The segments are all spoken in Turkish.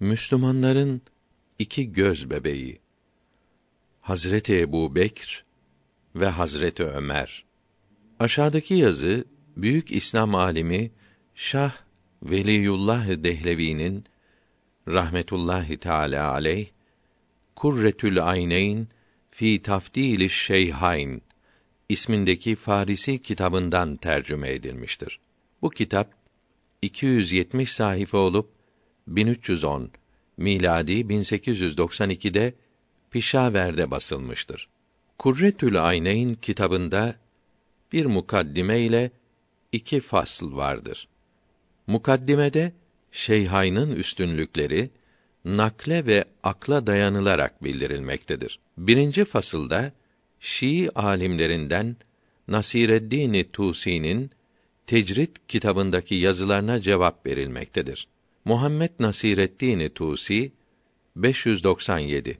Müslümanların iki göz bebeği Hazreti Ebu Bekr ve Hazreti Ömer. Aşağıdaki yazı büyük İslam alimi Şah Veliyullah Dehlevi'nin rahmetullahi teala aleyh Kurretül Ayneyn fi Tafdil Şeyhayn ismindeki Farisi kitabından tercüme edilmiştir. Bu kitap 270 sayfa olup 1310 miladi 1892'de Pişaver'de basılmıştır. Kurretül Ayneyn kitabında bir mukaddime ile iki fasl vardır. Mukaddimede Şeyhayn'ın üstünlükleri nakle ve akla dayanılarak bildirilmektedir. Birinci fasılda Şii alimlerinden Nasireddin Tusi'nin Tecrit kitabındaki yazılarına cevap verilmektedir. Muhammed Nasireddin Tusi 597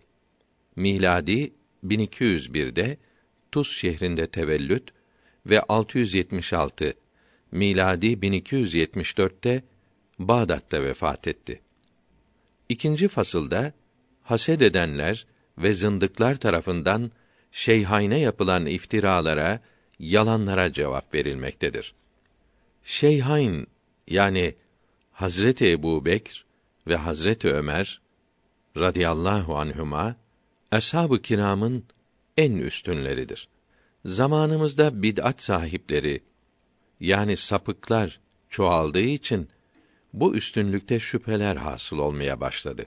miladi 1201'de Tuz şehrinde tevellüt ve 676 miladi 1274'te Bağdat'ta vefat etti. İkinci fasılda haset edenler ve zındıklar tarafından şeyhayne yapılan iftiralara, yalanlara cevap verilmektedir. Şeyhayn yani Hazreti Ebu Bekr ve Hazreti Ömer radıyallahu anhuma ashab-ı kiramın en üstünleridir. Zamanımızda bid'at sahipleri yani sapıklar çoğaldığı için bu üstünlükte şüpheler hasıl olmaya başladı.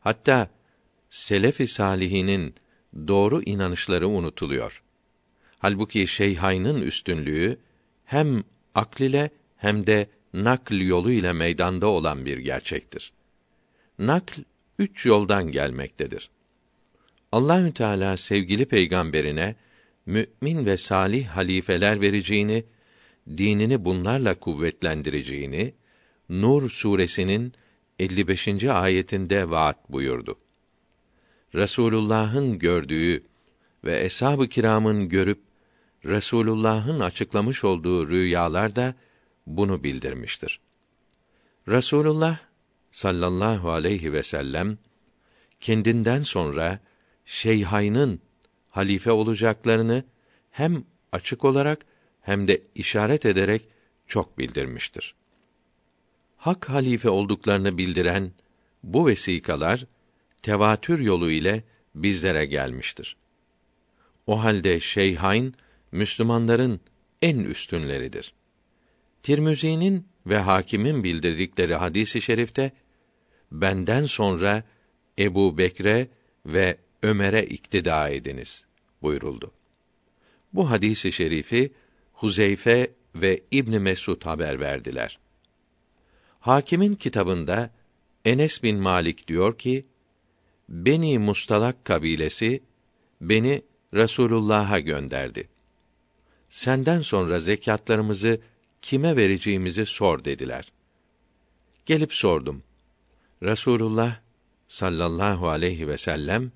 Hatta selef-i salihinin doğru inanışları unutuluyor. Halbuki şeyhaynın üstünlüğü hem akl ile hem de nakl yolu ile meydanda olan bir gerçektir. Nakl üç yoldan gelmektedir. Allahü Teala sevgili peygamberine mümin ve salih halifeler vereceğini, dinini bunlarla kuvvetlendireceğini Nur suresinin 55. ayetinde vaat buyurdu. Resulullah'ın gördüğü ve eshab-ı kiramın görüp Resulullah'ın açıklamış olduğu rüyalar da bunu bildirmiştir. Resulullah sallallahu aleyhi ve sellem kendinden sonra Şeyhayn'ın halife olacaklarını hem açık olarak hem de işaret ederek çok bildirmiştir. Hak halife olduklarını bildiren bu vesikalar tevatür yolu ile bizlere gelmiştir. O halde Şeyhayn Müslümanların en üstünleridir. Tirmizi'nin ve Hakim'in bildirdikleri hadisi i şerifte benden sonra Ebu Bekre ve Ömer'e iktida ediniz buyuruldu. Bu hadisi i şerifi Huzeyfe ve İbn Mesud haber verdiler. Hakim'in kitabında Enes bin Malik diyor ki, Beni Mustalak kabilesi beni Resulullah'a gönderdi. Senden sonra zekatlarımızı kime vereceğimizi sor dediler. Gelip sordum. Resulullah sallallahu aleyhi ve sellem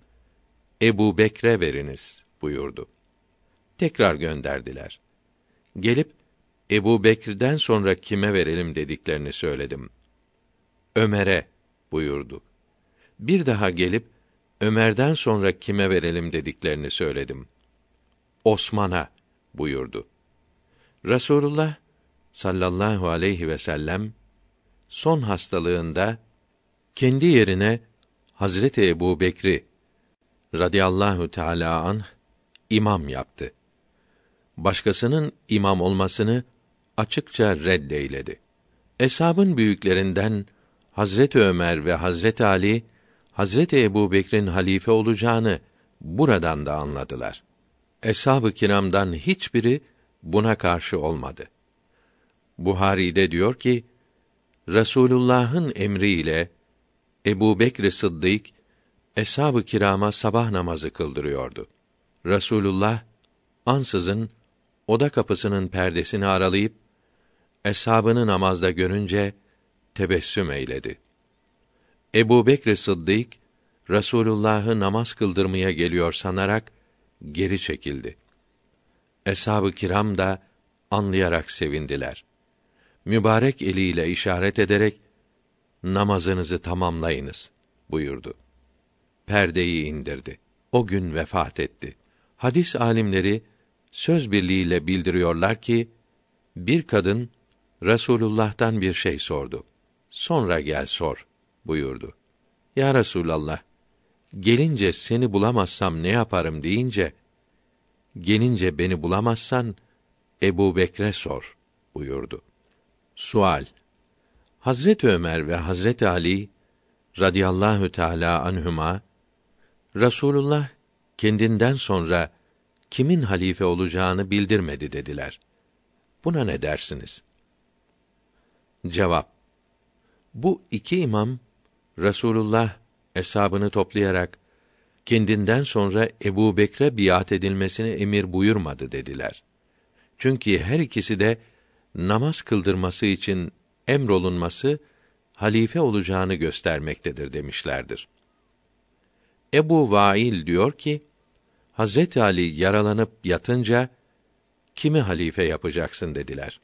Ebu Bekre veriniz buyurdu. Tekrar gönderdiler. Gelip Ebu Bekir'den sonra kime verelim dediklerini söyledim. Ömer'e buyurdu. Bir daha gelip Ömer'den sonra kime verelim dediklerini söyledim. Osman'a buyurdu. Rasulullah sallallahu aleyhi ve sellem son hastalığında kendi yerine Hazreti Ebu Bekri radıyallahu teala anh imam yaptı. Başkasının imam olmasını açıkça reddeyledi. Eshabın büyüklerinden Hazreti Ömer ve Hazreti Ali Hazreti Ebu Bekir'in halife olacağını buradan da anladılar. Eshab-ı kiramdan hiçbiri buna karşı olmadı. Buhari'de diyor ki, Resulullah'ın emriyle Ebu Bekr Sıddık eshab-ı kirama sabah namazı kıldırıyordu. Resulullah ansızın oda kapısının perdesini aralayıp eshabını namazda görünce tebessüm eyledi. Ebu Bekr Sıddık Resulullah'ı namaz kıldırmaya geliyor sanarak geri çekildi. Eshab-ı kiram da anlayarak sevindiler. Mübarek eliyle işaret ederek namazınızı tamamlayınız buyurdu. Perdeyi indirdi. O gün vefat etti. Hadis alimleri söz birliğiyle bildiriyorlar ki bir kadın Resulullah'tan bir şey sordu. Sonra gel sor buyurdu. Ya Resulallah, gelince seni bulamazsam ne yaparım deyince, gelince beni bulamazsan Ebu Bekre sor buyurdu. Sual Hazret Ömer ve Hazret Ali radıyallahu teala anhuma Rasulullah kendinden sonra kimin halife olacağını bildirmedi dediler. Buna ne dersiniz? Cevap Bu iki imam Rasulullah hesabını toplayarak kendinden sonra Ebu Bekre biat edilmesini emir buyurmadı dediler. Çünkü her ikisi de namaz kıldırması için emrolunması halife olacağını göstermektedir demişlerdir. Ebu Vail diyor ki, Hazreti Ali yaralanıp yatınca kimi halife yapacaksın dediler.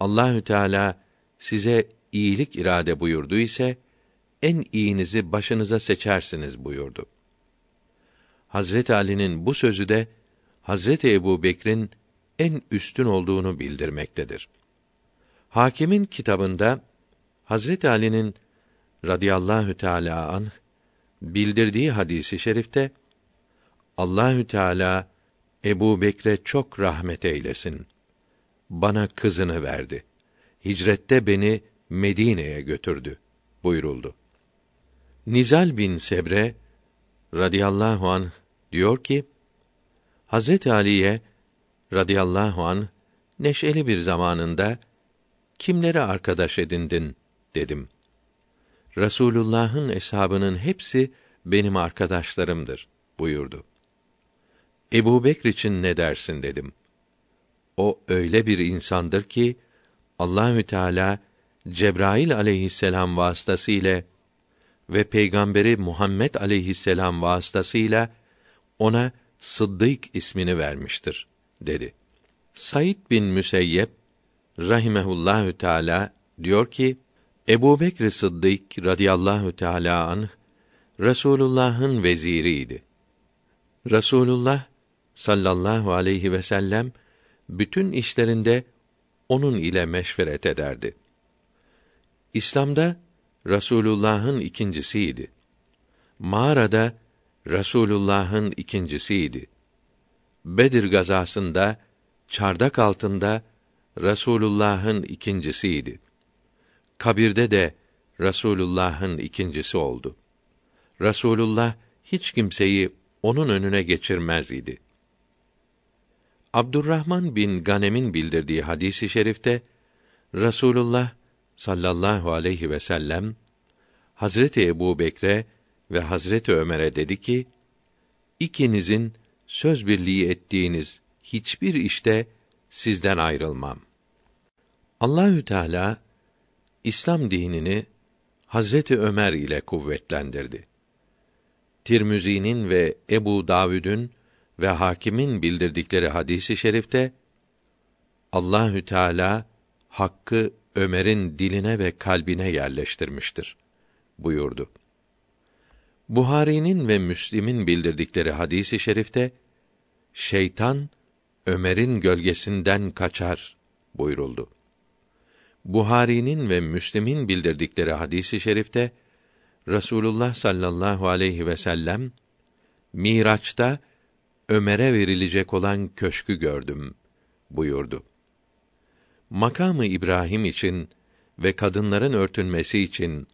Allahü Teala size iyilik irade buyurdu ise en iyinizi başınıza seçersiniz buyurdu. Hazreti Ali'nin bu sözü de Hazreti Ebu Bekir'in en üstün olduğunu bildirmektedir. Hakimin kitabında Hazreti Ali'nin radıyallahu teala anh bildirdiği hadisi şerifte Allahü Teala Ebu Bekre çok rahmet eylesin. Bana kızını verdi. Hicrette beni Medine'ye götürdü buyuruldu. Nizal bin Sebre radıyallahu an diyor ki Hazreti Ali'ye radıyallahu an neşeli bir zamanında kimleri arkadaş edindin dedim. Resulullah'ın eshabının hepsi benim arkadaşlarımdır buyurdu. Ebu Bekr için ne dersin dedim. O öyle bir insandır ki Allahü Teala Cebrail aleyhisselam vasıtasıyla ve peygamberi Muhammed aleyhisselam vasıtasıyla ona Sıddık ismini vermiştir dedi. Said bin Müseyyep rahimehullahü teala diyor ki Ebu Bekr Sıddık radıyallahu teala anh Resulullah'ın veziriydi. Resulullah sallallahu aleyhi ve sellem bütün işlerinde onun ile meşveret ederdi. İslam'da Rasulullah'ın ikincisiydi. Mağarada Rasulullah'ın ikincisiydi. Bedir gazasında çardak altında Rasulullah'ın ikincisiydi. Kabirde de Rasulullah'ın ikincisi oldu. Rasulullah hiç kimseyi onun önüne geçirmez idi. Abdurrahman bin Ganem'in bildirdiği hadisi şerifte Rasulullah sallallahu aleyhi ve sellem Hazreti Ebu Bekre ve Hazreti Ömer'e dedi ki: İkinizin söz birliği ettiğiniz hiçbir işte sizden ayrılmam. Allahü Teala İslam dinini Hazreti Ömer ile kuvvetlendirdi. Tirmizi'nin ve Ebu Davud'un ve Hakim'in bildirdikleri hadisi şerifte Allahü Teala hakkı Ömer'in diline ve kalbine yerleştirmiştir buyurdu. Buhari'nin ve Müslim'in bildirdikleri hadisi şerifte şeytan Ömer'in gölgesinden kaçar buyuruldu. Buhari'nin ve Müslim'in bildirdikleri hadisi şerifte Rasulullah sallallahu aleyhi ve sellem Miraç'ta Ömer'e verilecek olan köşkü gördüm buyurdu. Makamı İbrahim için ve kadınların örtünmesi için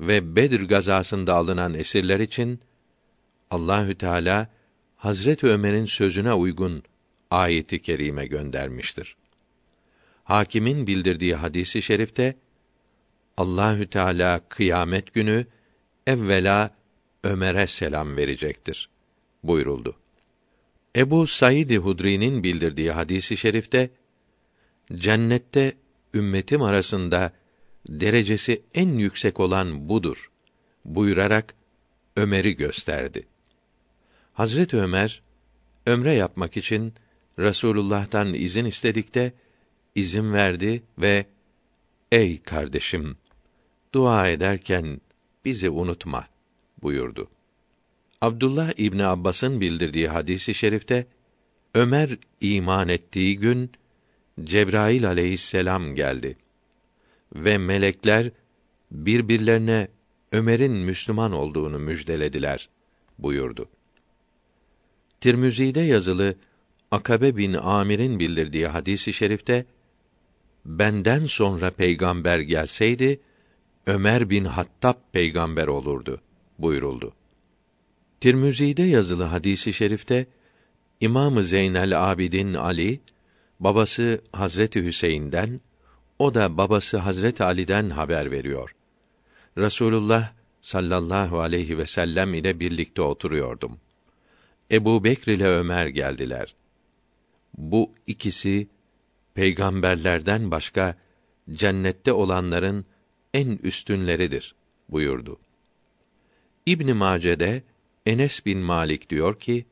ve Bedir gazasında alınan esirler için Allahü Teala Hazret Ömer'in sözüne uygun ayeti kerime göndermiştir. Hakimin bildirdiği hadisi şerifte Allahü Teala kıyamet günü evvela Ömer'e selam verecektir buyuruldu. Ebu Said Hudri'nin bildirdiği hadisi şerifte cennette ümmetim arasında derecesi en yüksek olan budur buyurarak Ömer'i gösterdi. Hazret Ömer ömre yapmak için Resulullah'tan izin istedikte izin verdi ve ey kardeşim dua ederken bizi unutma buyurdu. Abdullah İbni Abbas'ın bildirdiği hadisi şerifte Ömer iman ettiği gün Cebrail aleyhisselam geldi ve melekler birbirlerine Ömer'in Müslüman olduğunu müjdelediler buyurdu. Tirmizi'de yazılı Akabe bin Amir'in bildirdiği hadisi i şerifte benden sonra peygamber gelseydi Ömer bin Hattab peygamber olurdu buyuruldu. Tirmizi'de yazılı hadisi i şerifte İmam Zeynel Abidin Ali babası Hazreti Hüseyin'den o da babası Hazreti Ali'den haber veriyor. Resulullah sallallahu aleyhi ve sellem ile birlikte oturuyordum. Ebu Bekr ile Ömer geldiler. Bu ikisi peygamberlerden başka cennette olanların en üstünleridir buyurdu. İbn Mace'de Enes bin Malik diyor ki: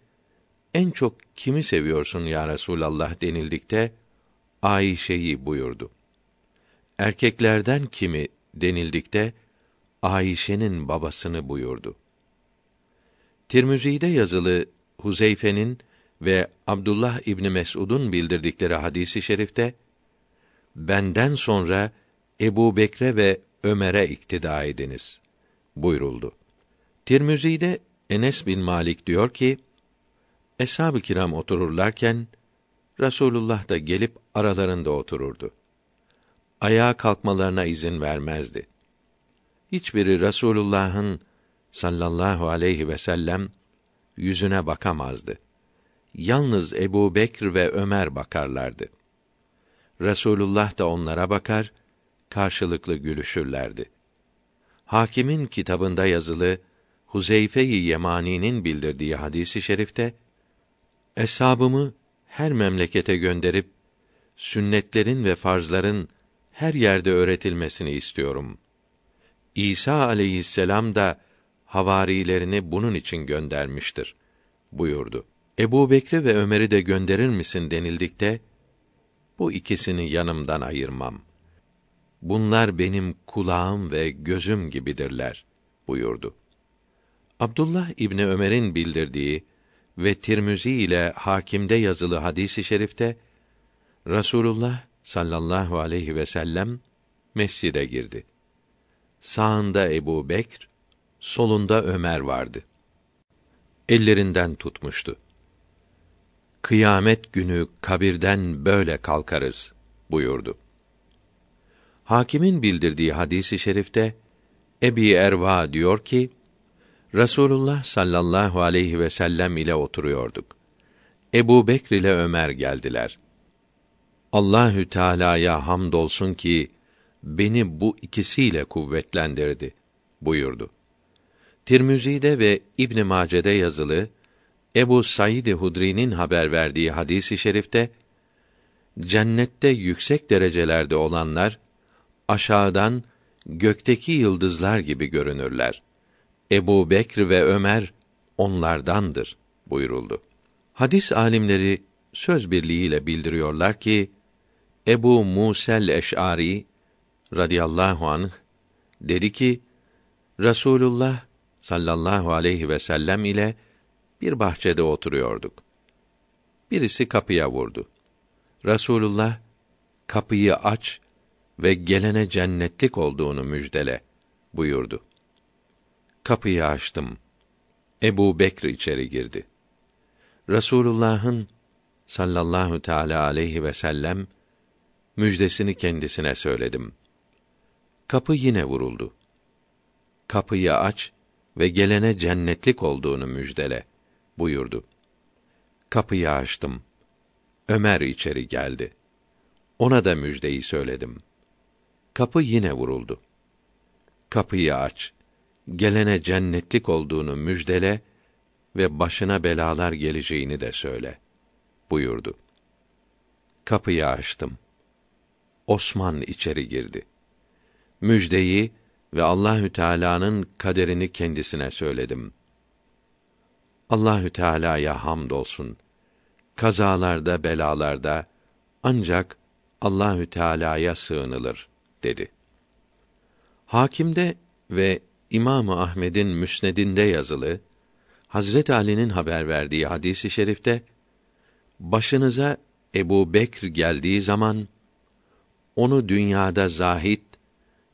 En çok kimi seviyorsun ya Resulallah denildikte Ayşe'yi buyurdu. Erkeklerden kimi denildikte Ayşe'nin babasını buyurdu. Tirmizi'de yazılı Huzeyfe'nin ve Abdullah İbni Mes'ud'un bildirdikleri hadisi şerifte benden sonra Ebu Bekre ve Ömer'e iktida ediniz buyuruldu. Tirmizi'de Enes bin Malik diyor ki, Eshab-ı kiram otururlarken, Rasulullah da gelip aralarında otururdu. Ayağa kalkmalarına izin vermezdi. Hiçbiri Rasulullah'ın sallallahu aleyhi ve sellem yüzüne bakamazdı. Yalnız Ebu Bekr ve Ömer bakarlardı. Resulullah da onlara bakar, karşılıklı gülüşürlerdi. Hakimin kitabında yazılı Huzeyfe-i Yemani'nin bildirdiği hadisi şerifte Eshabımı her memlekete gönderip sünnetlerin ve farzların her yerde öğretilmesini istiyorum. İsa aleyhisselam da havarilerini bunun için göndermiştir buyurdu. Ebu Bekri ve Ömer'i de gönderir misin denildikte, bu ikisini yanımdan ayırmam. Bunlar benim kulağım ve gözüm gibidirler buyurdu. Abdullah İbni Ömer'in bildirdiği ve Tirmizi ile Hakim'de yazılı hadisi i şerifte Rasulullah sallallahu aleyhi ve sellem mescide girdi. Sağında Ebu Bekr, solunda Ömer vardı. Ellerinden tutmuştu. Kıyamet günü kabirden böyle kalkarız buyurdu. Hakimin bildirdiği hadisi şerifte Ebi Erva diyor ki Rasulullah sallallahu aleyhi ve sellem ile oturuyorduk. Ebu Bekr ile Ömer geldiler. Allahü Teala'ya hamdolsun ki beni bu ikisiyle kuvvetlendirdi buyurdu. Tirmizi'de ve İbn Mace'de yazılı Ebu Said Hudri'nin haber verdiği hadisi şerifte cennette yüksek derecelerde olanlar aşağıdan gökteki yıldızlar gibi görünürler. Ebu Bekr ve Ömer onlardandır buyuruldu. Hadis alimleri söz birliğiyle bildiriyorlar ki Ebu Musel Eş'ari radıyallahu anh dedi ki Rasulullah sallallahu aleyhi ve sellem ile bir bahçede oturuyorduk. Birisi kapıya vurdu. Rasulullah kapıyı aç ve gelene cennetlik olduğunu müjdele buyurdu. Kapıyı açtım. Ebu Bekr içeri girdi. Resulullah'ın sallallahu teala aleyhi ve sellem müjdesini kendisine söyledim. Kapı yine vuruldu. Kapıyı aç ve gelene cennetlik olduğunu müjdele buyurdu. Kapıyı açtım. Ömer içeri geldi. Ona da müjdeyi söyledim. Kapı yine vuruldu. Kapıyı aç gelene cennetlik olduğunu müjdele ve başına belalar geleceğini de söyle buyurdu. Kapıyı açtım. Osman içeri girdi. Müjdeyi ve Allahü Teala'nın kaderini kendisine söyledim. Allahü Teala'ya hamdolsun. Kazalarda, belalarda ancak Allahü Teala'ya sığınılır dedi. Hakimde ve İmam Ahmed'in Müsnedinde yazılı Hazret Ali'nin haber verdiği hadisi i şerifte başınıza Ebu Bekr geldiği zaman onu dünyada zahit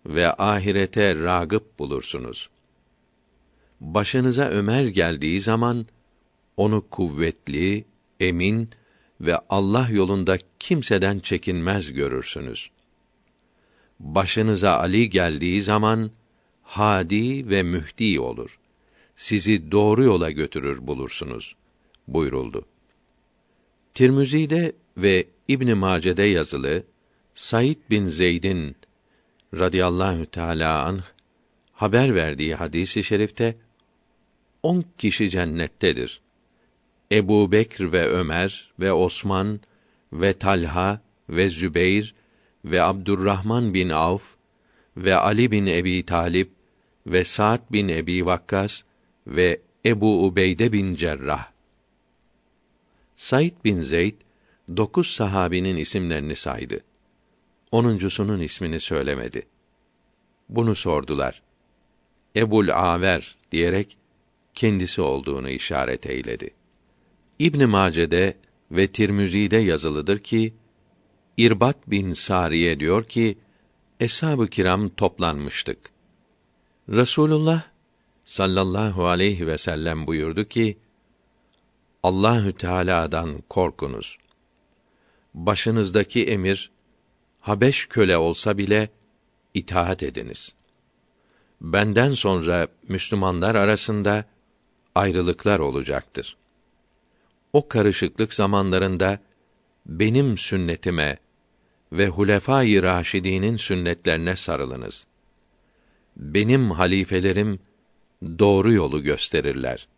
ve ahirete ragıp bulursunuz. Başınıza Ömer geldiği zaman onu kuvvetli, emin ve Allah yolunda kimseden çekinmez görürsünüz. Başınıza Ali geldiği zaman hadi ve mühdi olur. Sizi doğru yola götürür bulursunuz buyuruldu. Tirmizi'de ve İbn Mace'de yazılı Said bin Zeyd'in radıyallahu teala anh haber verdiği hadisi şerifte on kişi cennettedir. Ebu Bekr ve Ömer ve Osman ve Talha ve Zübeyr ve Abdurrahman bin Avf ve Ali bin Ebi Talip ve Sa'd bin Ebi Vakkas ve Ebu Ubeyde bin Cerrah. Said bin Zeyd dokuz sahabinin isimlerini saydı. Onuncusunun ismini söylemedi. Bunu sordular. Ebul Aver diyerek kendisi olduğunu işaret eyledi. İbn Mace'de ve Tirmizi'de yazılıdır ki İrbat bin Sariye diyor ki eshab-ı kiram toplanmıştık. Resulullah sallallahu aleyhi ve sellem buyurdu ki Allahü Teala'dan korkunuz. Başınızdaki emir Habeş köle olsa bile itaat ediniz. Benden sonra Müslümanlar arasında ayrılıklar olacaktır. O karışıklık zamanlarında benim sünnetime ve Hulefâ-i Raşidî'nin sünnetlerine sarılınız. Benim halifelerim doğru yolu gösterirler.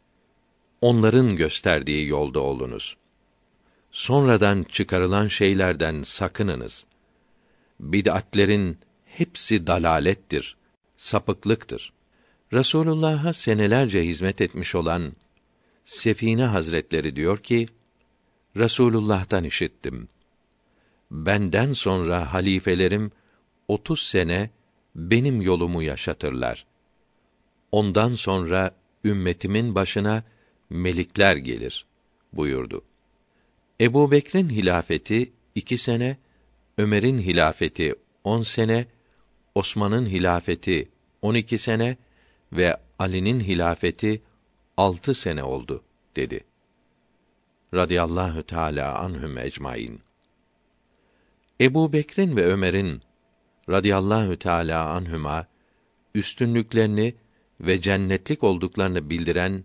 Onların gösterdiği yolda olunuz. Sonradan çıkarılan şeylerden sakınınız. Bid'atlerin hepsi dalalettir, sapıklıktır. Resulullah'a senelerce hizmet etmiş olan Sefine Hazretleri diyor ki, Resulullah'tan işittim. Benden sonra halifelerim 30 sene benim yolumu yaşatırlar. Ondan sonra ümmetimin başına melikler gelir buyurdu. Ebu Bekir'in hilafeti iki sene, Ömer'in hilafeti on sene, Osman'ın hilafeti on iki sene ve Ali'nin hilafeti altı sene oldu dedi. Radiyallahu teâlâ anhum ecmaîn. Ebu Bekir'in ve Ömer'in radıyallahu teâlâ anhüma üstünlüklerini ve cennetlik olduklarını bildiren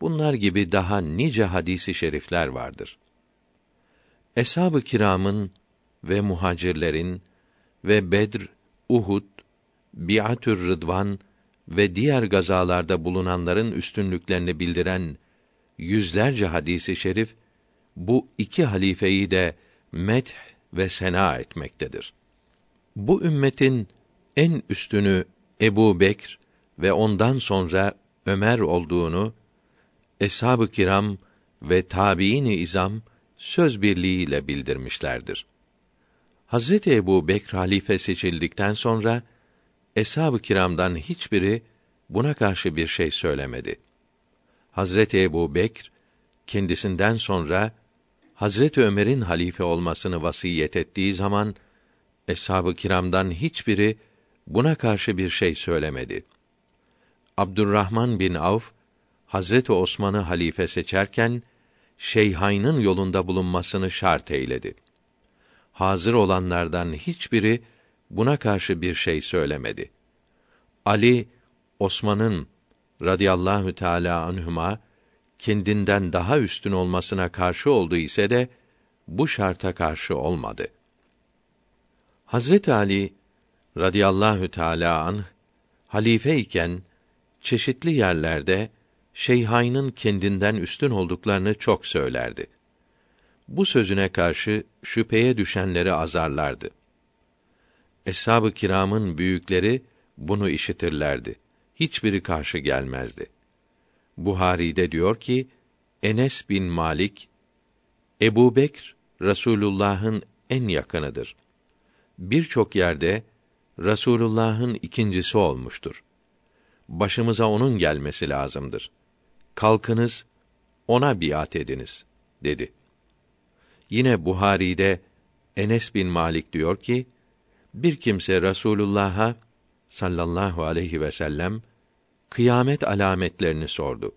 bunlar gibi daha nice hadisi şerifler vardır. Eshab-ı kiramın ve muhacirlerin ve Bedr, Uhud, Biatür Rıdvan ve diğer gazalarda bulunanların üstünlüklerini bildiren yüzlerce hadisi şerif bu iki halifeyi de meth ve sena etmektedir. Bu ümmetin en üstünü Ebu Bekr ve ondan sonra Ömer olduğunu eshab-ı kiram ve tabiini izam söz birliğiyle bildirmişlerdir. Hazreti Ebu Bekr halife seçildikten sonra eshab-ı kiramdan hiçbiri buna karşı bir şey söylemedi. Hazreti Ebu Bekr kendisinden sonra Hazreti Ömer'in halife olmasını vasiyet ettiği zaman eshab-ı kiramdan hiçbiri buna karşı bir şey söylemedi. Abdurrahman bin Avf Hazreti Osman'ı halife seçerken Şeyhayn'ın yolunda bulunmasını şart eyledi. Hazır olanlardan hiçbiri buna karşı bir şey söylemedi. Ali Osman'ın radıyallahu teala anhuma kendinden daha üstün olmasına karşı oldu ise de bu şarta karşı olmadı. Hazret Ali radıyallahu teala anh halife iken çeşitli yerlerde Şeyhayn'ın kendinden üstün olduklarını çok söylerdi. Bu sözüne karşı şüpheye düşenleri azarlardı. Eshab-ı kiramın büyükleri bunu işitirlerdi. Hiçbiri karşı gelmezdi. Buhari'de diyor ki Enes bin Malik Ebu Bekr Resulullah'ın en yakınıdır. Birçok yerde Rasulullah'ın ikincisi olmuştur. Başımıza onun gelmesi lazımdır. Kalkınız, ona biat ediniz, dedi. Yine Buhari'de Enes bin Malik diyor ki, bir kimse Rasulullah'a sallallahu aleyhi ve sellem kıyamet alametlerini sordu.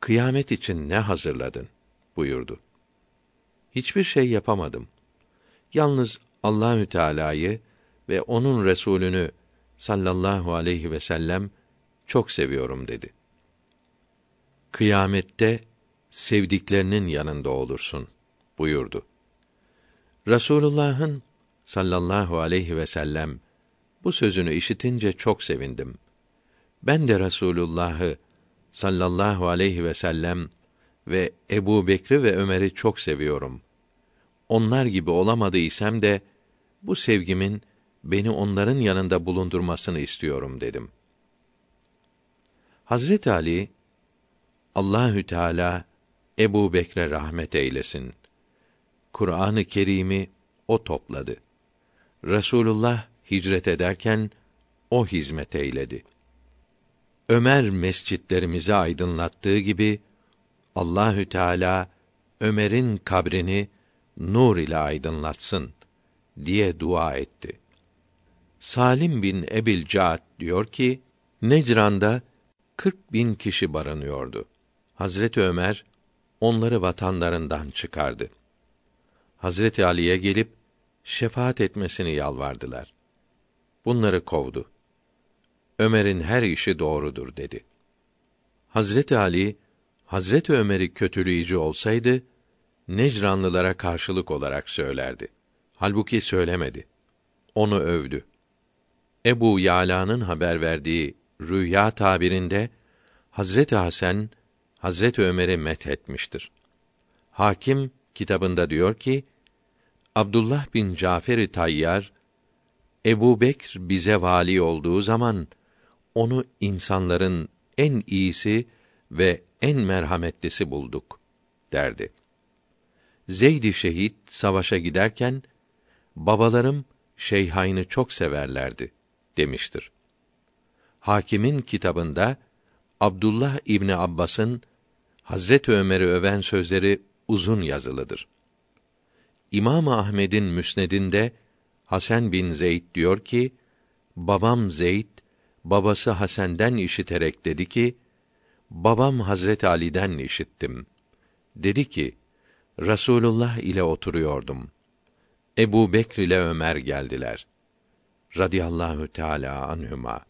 Kıyamet için ne hazırladın? buyurdu. Hiçbir şey yapamadım. Yalnız Allahü Teala'yı ve onun Resulünü sallallahu aleyhi ve sellem çok seviyorum dedi. Kıyamette sevdiklerinin yanında olursun buyurdu. Rasulullah'ın sallallahu aleyhi ve sellem bu sözünü işitince çok sevindim. Ben de Rasulullah'ı sallallahu aleyhi ve sellem ve Ebu Bekri ve Ömer'i çok seviyorum. Onlar gibi olamadıysam de bu sevgimin beni onların yanında bulundurmasını istiyorum dedim. Hazret Ali Allahü Teala Ebu Bekre rahmet eylesin. Kur'an-ı Kerim'i o topladı. Resulullah hicret ederken o hizmet eyledi. Ömer mescitlerimizi aydınlattığı gibi Allahü Teala Ömer'in kabrini nur ile aydınlatsın diye dua etti. Salim bin Ebil Caat diyor ki, Necran'da kırk bin kişi barınıyordu. Hazreti Ömer onları vatanlarından çıkardı. Hazreti Ali'ye gelip şefaat etmesini yalvardılar. Bunları kovdu. Ömer'in her işi doğrudur dedi. Hazreti Ali Hazreti Ömer'i kötüleyici olsaydı Necranlılara karşılık olarak söylerdi. Halbuki söylemedi. Onu övdü. Ebu Yala'nın haber verdiği rüya tabirinde Hazreti Hasan Hazreti Ömer'i met etmiştir. Hakim kitabında diyor ki Abdullah bin Cafer-i Tayyar Ebu Bekr bize vali olduğu zaman onu insanların en iyisi ve en merhametlisi bulduk derdi. Zeydi şehit savaşa giderken babalarım Şeyhayn'ı çok severlerdi demiştir. Hakimin kitabında Abdullah İbni Abbas'ın Hazret Ömer'i öven sözleri uzun yazılıdır. İmam Ahmed'in müsnedinde Hasan bin Zeyd diyor ki, babam Zeyd, babası Hasan'den işiterek dedi ki, babam Hazret Ali'den işittim. Dedi ki, Rasulullah ile oturuyordum. Ebu Bekr ile Ömer geldiler. Radiyallahu Teala anhuma.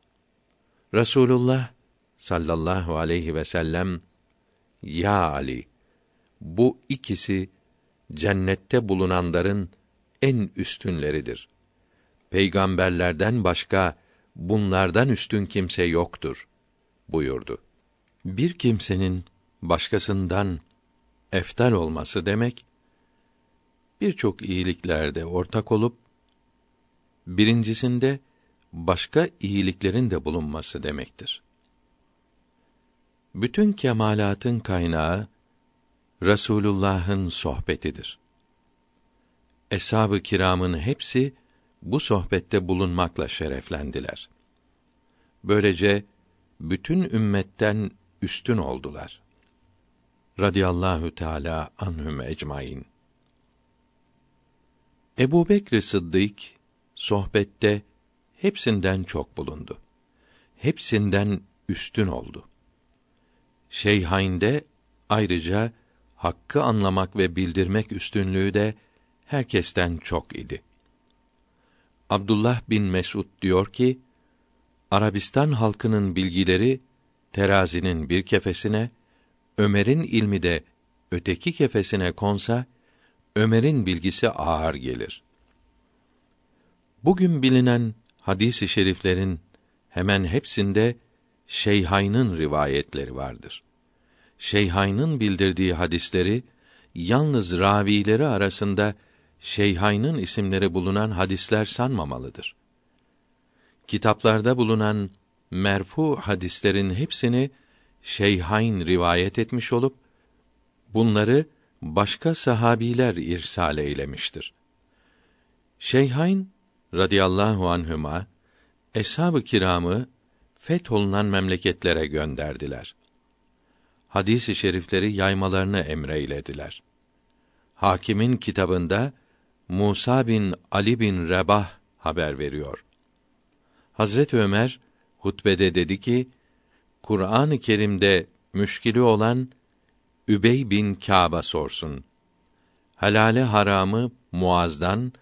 Rasulullah sallallahu aleyhi ve sellem Ya Ali bu ikisi cennette bulunanların en üstünleridir. Peygamberlerden başka bunlardan üstün kimse yoktur buyurdu. Bir kimsenin başkasından eftal olması demek birçok iyiliklerde ortak olup birincisinde başka iyiliklerin de bulunması demektir. Bütün kemalatın kaynağı Resulullah'ın sohbetidir. Eshab-ı kiramın hepsi bu sohbette bulunmakla şereflendiler. Böylece bütün ümmetten üstün oldular. Radiyallahu Teala anhum ecmaîn. Ebu Bekr Sıddık sohbette hepsinden çok bulundu. Hepsinden üstün oldu. Şeyhayn'de ayrıca hakkı anlamak ve bildirmek üstünlüğü de herkesten çok idi. Abdullah bin Mesud diyor ki, Arabistan halkının bilgileri terazinin bir kefesine, Ömer'in ilmi de öteki kefesine konsa, Ömer'in bilgisi ağır gelir. Bugün bilinen hadis-i şeriflerin hemen hepsinde Şeyhayn'ın rivayetleri vardır. Şeyhayn'ın bildirdiği hadisleri yalnız ravileri arasında Şeyhayn'ın isimleri bulunan hadisler sanmamalıdır. Kitaplarda bulunan merfu hadislerin hepsini Şeyhayn rivayet etmiş olup bunları başka sahabiler irsal eylemiştir. Şeyhayn radıyallahu anhüma eshab-ı kiramı fetholunan memleketlere gönderdiler. Hadis-i şerifleri yaymalarını emreylediler. Hakimin kitabında Musa bin Ali bin Rebah haber veriyor. Hazret Ömer hutbede dedi ki, Kur'an-ı Kerim'de müşkili olan Übey bin Kâb'a sorsun. Helale haramı Muaz'dan,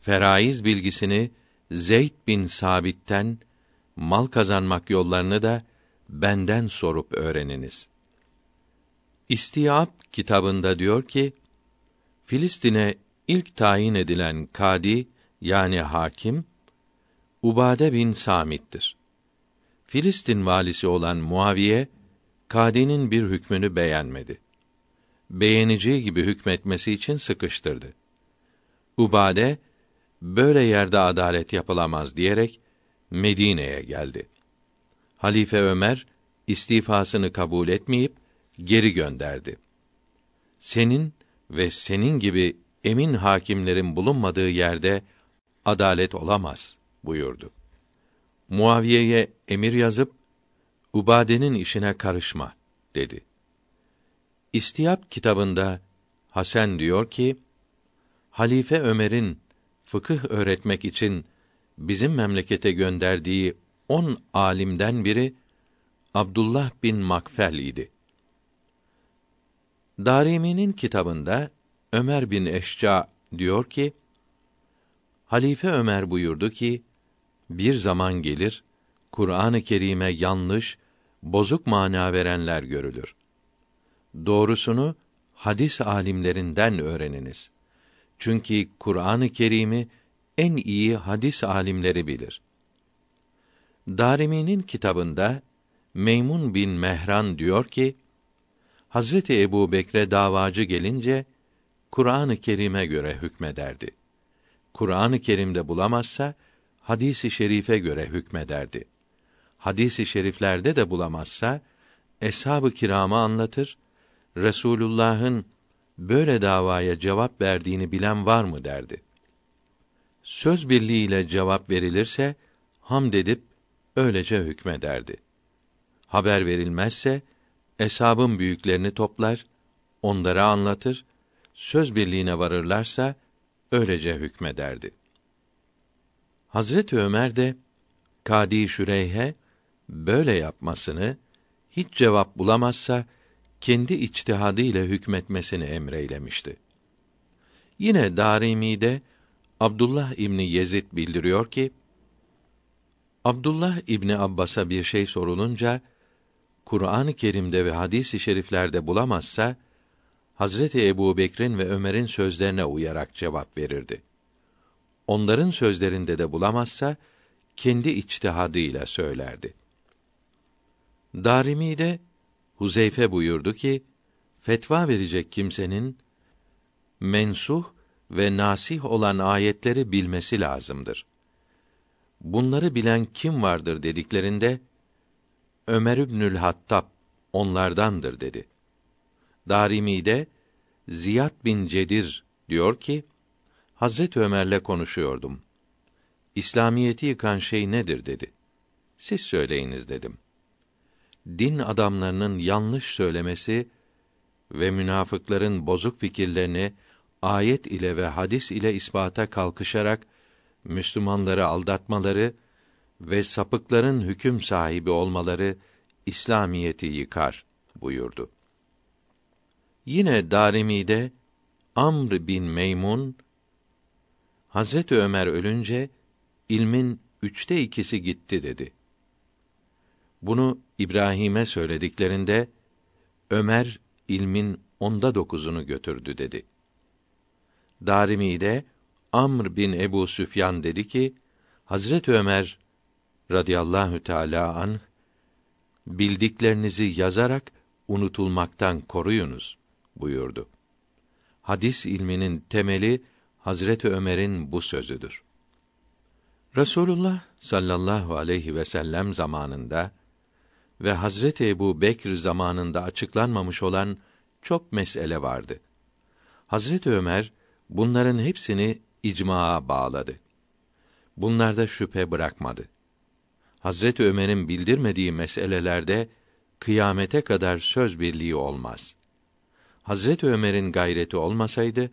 feraiz bilgisini Zeyd bin Sabit'ten, mal kazanmak yollarını da benden sorup öğreniniz. İstiyab kitabında diyor ki, Filistin'e ilk tayin edilen kadi yani hakim Ubade bin Samit'tir. Filistin valisi olan Muaviye kadinin bir hükmünü beğenmedi. Beğeneceği gibi hükmetmesi için sıkıştırdı. Ubade böyle yerde adalet yapılamaz diyerek Medine'ye geldi. Halife Ömer istifasını kabul etmeyip geri gönderdi. Senin ve senin gibi emin hakimlerin bulunmadığı yerde adalet olamaz buyurdu. Muaviye'ye emir yazıp Ubade'nin işine karışma dedi. İstiyap kitabında Hasan diyor ki Halife Ömer'in fıkıh öğretmek için bizim memlekete gönderdiği on alimden biri Abdullah bin Makfel idi. Darimi'nin kitabında Ömer bin Eşca diyor ki, Halife Ömer buyurdu ki, bir zaman gelir, Kur'an-ı Kerim'e yanlış, bozuk mana verenler görülür. Doğrusunu hadis alimlerinden öğreniniz. Çünkü Kur'an-ı Kerim'i en iyi hadis alimleri bilir. Darimi'nin kitabında Meymun bin Mehran diyor ki, Hazreti Ebu Bekre davacı gelince, Kur'an-ı Kerim'e göre hükmederdi. Kur'an-ı Kerim'de bulamazsa, hadisi şerife göre hükmederdi. Hadisi şeriflerde de bulamazsa, eshab-ı kirama anlatır, Resulullah'ın böyle davaya cevap verdiğini bilen var mı derdi. Söz birliğiyle cevap verilirse hamd edip öylece hükmederdi. Haber verilmezse eshabın büyüklerini toplar, onlara anlatır, söz birliğine varırlarsa öylece hükmederdi. Hazret Ömer de Kadi Şüreyhe böyle yapmasını hiç cevap bulamazsa kendi içtihadı ile hükmetmesini emreylemişti. Yine Darimi'de Abdullah İbni Yezid bildiriyor ki Abdullah İbni Abbas'a bir şey sorulunca Kur'an-ı Kerim'de ve hadis-i şeriflerde bulamazsa Hazreti Ebu Bekir'in ve Ömer'in sözlerine uyarak cevap verirdi. Onların sözlerinde de bulamazsa kendi içtihadıyla söylerdi. Darimi'de Huzeyfe buyurdu ki, fetva verecek kimsenin mensuh ve nasih olan ayetleri bilmesi lazımdır. Bunları bilen kim vardır dediklerinde Ömer İbnül Hattab onlardandır dedi. Darimi'de Ziyad bin Cedir diyor ki Hazret Ömer'le konuşuyordum. İslamiyeti yıkan şey nedir dedi. Siz söyleyiniz dedim. Din adamlarının yanlış söylemesi ve münafıkların bozuk fikirlerini ayet ile ve hadis ile ispata kalkışarak Müslümanları aldatmaları ve sapıkların hüküm sahibi olmaları İslamiyeti yıkar buyurdu. Yine Darimi'de Amr bin Meymun Hazreti Ömer ölünce ilmin üçte ikisi gitti dedi. Bunu İbrahim'e söylediklerinde Ömer ilmin onda dokuzunu götürdü dedi. Darimi'de Amr bin Ebu Süfyan dedi ki Hazret Ömer radıyallahu teala an bildiklerinizi yazarak unutulmaktan koruyunuz buyurdu. Hadis ilminin temeli Hazreti Ömer'in bu sözüdür. Resulullah sallallahu aleyhi ve sellem zamanında ve Hazreti Ebu Bekr zamanında açıklanmamış olan çok mesele vardı. Hazreti Ömer bunların hepsini icmaa bağladı. bunlarda şüphe bırakmadı. Hazret Ömer'in bildirmediği meselelerde kıyamete kadar söz birliği olmaz. Hazret Ömer'in gayreti olmasaydı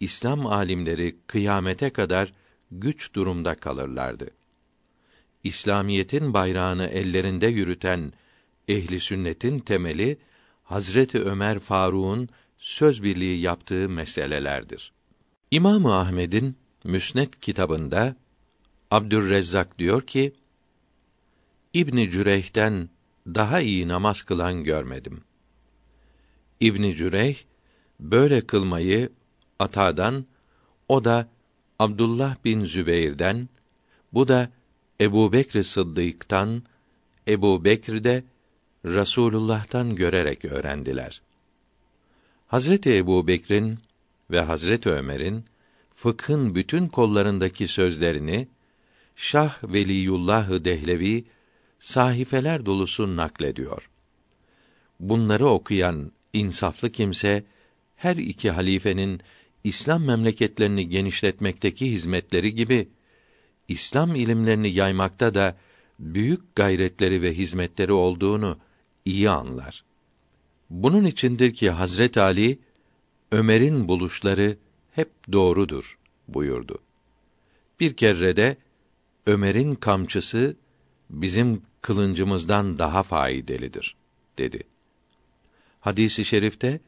İslam alimleri kıyamete kadar güç durumda kalırlardı. İslamiyetin bayrağını ellerinde yürüten ehli sünnetin temeli Hazreti Ömer Faruk'un söz birliği yaptığı meselelerdir. İmam Ahmed'in Müsned kitabında Abdürrezzak diyor ki: İbni Cüreyh'ten daha iyi namaz kılan görmedim. İbni Cüreyh böyle kılmayı Ata'dan, o da Abdullah bin Zübeyr'den, bu da Ebu Bekr Sıddık'tan, Ebu Bekr de Rasulullah'tan görerek öğrendiler. Hazreti Ebu Bekr'in ve Hazreti Ömer'in fıkhın bütün kollarındaki sözlerini Şah Veliyullah Dehlevi sahifeler dolusu naklediyor. Bunları okuyan insaflı kimse her iki halifenin İslam memleketlerini genişletmekteki hizmetleri gibi İslam ilimlerini yaymakta da büyük gayretleri ve hizmetleri olduğunu iyi anlar. Bunun içindir ki Hazret Ali Ömer'in buluşları hep doğrudur buyurdu. Bir kere de Ömer'in kamçısı bizim kılıncımızdan daha faydalıdır dedi. Hadisi i şerifte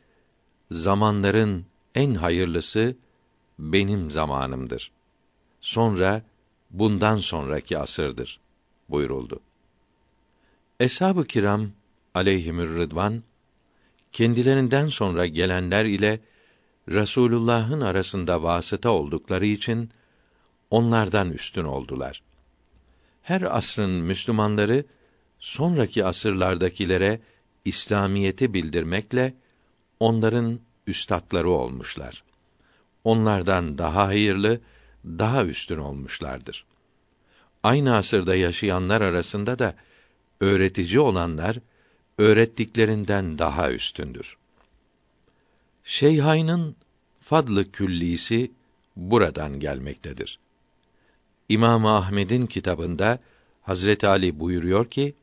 zamanların en hayırlısı benim zamanımdır. Sonra bundan sonraki asırdır buyuruldu. Eshab-ı kiram aleyhimür rıdvan kendilerinden sonra gelenler ile Resulullah'ın arasında vasıta oldukları için onlardan üstün oldular. Her asrın Müslümanları sonraki asırlardakilere İslamiyeti bildirmekle onların üstatları olmuşlar. Onlardan daha hayırlı, daha üstün olmuşlardır. Aynı asırda yaşayanlar arasında da öğretici olanlar öğrettiklerinden daha üstündür. Şeyhayn'ın fadlı küllisi buradan gelmektedir. İmam Ahmed'in kitabında Hazreti Ali buyuruyor ki: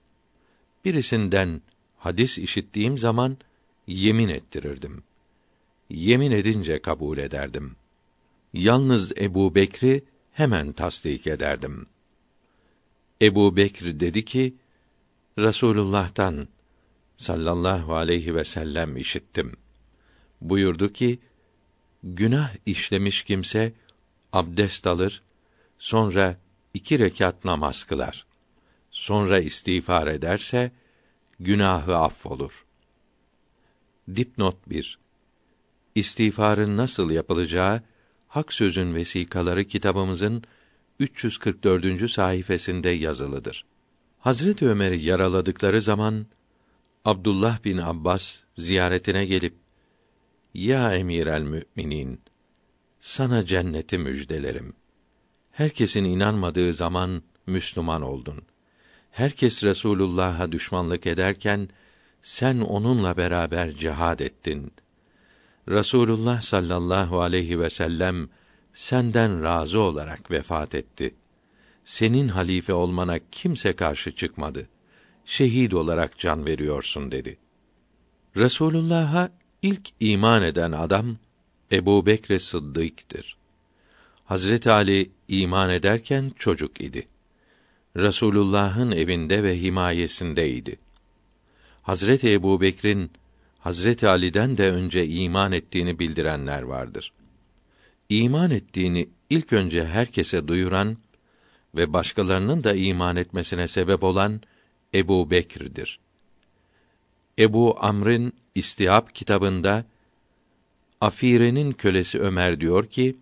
Birisinden hadis işittiğim zaman yemin ettirirdim. Yemin edince kabul ederdim. Yalnız Ebu Bekri hemen tasdik ederdim. Ebu Bekr dedi ki, Rasulullah'tan sallallahu aleyhi ve sellem işittim. Buyurdu ki, günah işlemiş kimse abdest alır, sonra iki rekat namaz kılar. Sonra istiğfar ederse günahı affolur. Dipnot 1. İstiğfarın nasıl yapılacağı Hak Sözün vesikaları kitabımızın 344. sayfasında yazılıdır. Hazret Ömer'i yaraladıkları zaman Abdullah bin Abbas ziyaretine gelip Ya Emir el Müminin sana cenneti müjdelerim. Herkesin inanmadığı zaman Müslüman oldun. Herkes Resulullah'a düşmanlık ederken sen onunla beraber cihad ettin. Rasulullah sallallahu aleyhi ve sellem senden razı olarak vefat etti. Senin halife olmana kimse karşı çıkmadı. Şehit olarak can veriyorsun dedi. Resulullah'a ilk iman eden adam Ebu Bekr Sıddık'tır. Hazret Ali iman ederken çocuk idi. Resulullah'ın evinde ve himayesindeydi. Hazreti Ebu Bekr'in Hazreti Ali'den de önce iman ettiğini bildirenler vardır. İman ettiğini ilk önce herkese duyuran ve başkalarının da iman etmesine sebep olan Ebu Bekir'dir. Ebu Amr'ın İstihab kitabında Afire'nin kölesi Ömer diyor ki,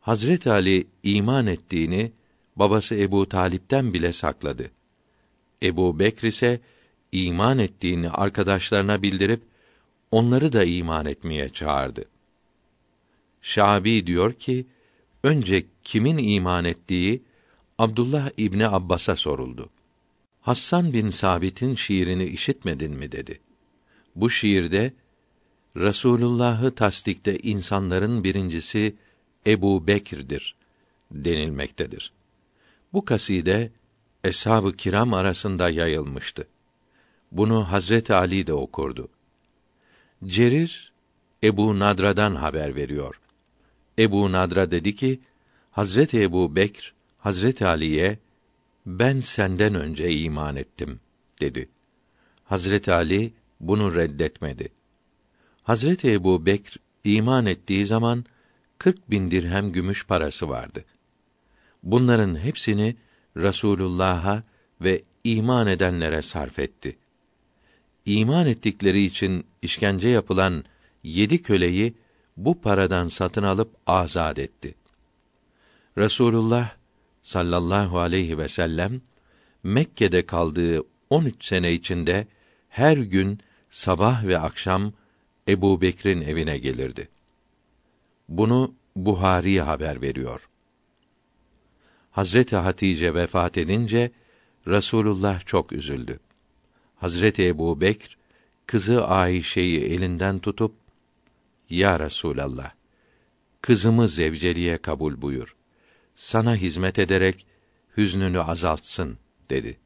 Hazret Ali iman ettiğini babası Ebu Talip'ten bile sakladı. Ebu Bekr ise iman ettiğini arkadaşlarına bildirip onları da iman etmeye çağırdı. Şabi diyor ki, önce kimin iman ettiği Abdullah İbni Abbas'a soruldu. Hassan bin Sabit'in şiirini işitmedin mi dedi. Bu şiirde Resulullah'ı tasdikte insanların birincisi Ebu Bekir'dir denilmektedir. Bu kaside eshab-ı kiram arasında yayılmıştı. Bunu Hazret Ali de okurdu. Cerir Ebu Nadra'dan haber veriyor. Ebu Nadra dedi ki, Hazreti Ebu Bekr, Hazreti Ali'ye, ben senden önce iman ettim, dedi. Hazreti Ali, bunu reddetmedi. Hazreti Ebu Bekr, iman ettiği zaman, kırk bin dirhem gümüş parası vardı. Bunların hepsini Rasulullah'a ve iman edenlere sarf etti. İman ettikleri için işkence yapılan yedi köleyi bu paradan satın alıp azad etti. Resulullah sallallahu aleyhi ve sellem Mekke'de kaldığı 13 sene içinde her gün sabah ve akşam Ebu Bekir'in evine gelirdi. Bunu Buhari haber veriyor. Hazreti Hatice vefat edince Resulullah çok üzüldü. Hazreti Ebu Bekr kızı Ayşe'yi elinden tutup Ya Resulallah kızımı zevceliğe kabul buyur. Sana hizmet ederek hüznünü azaltsın dedi.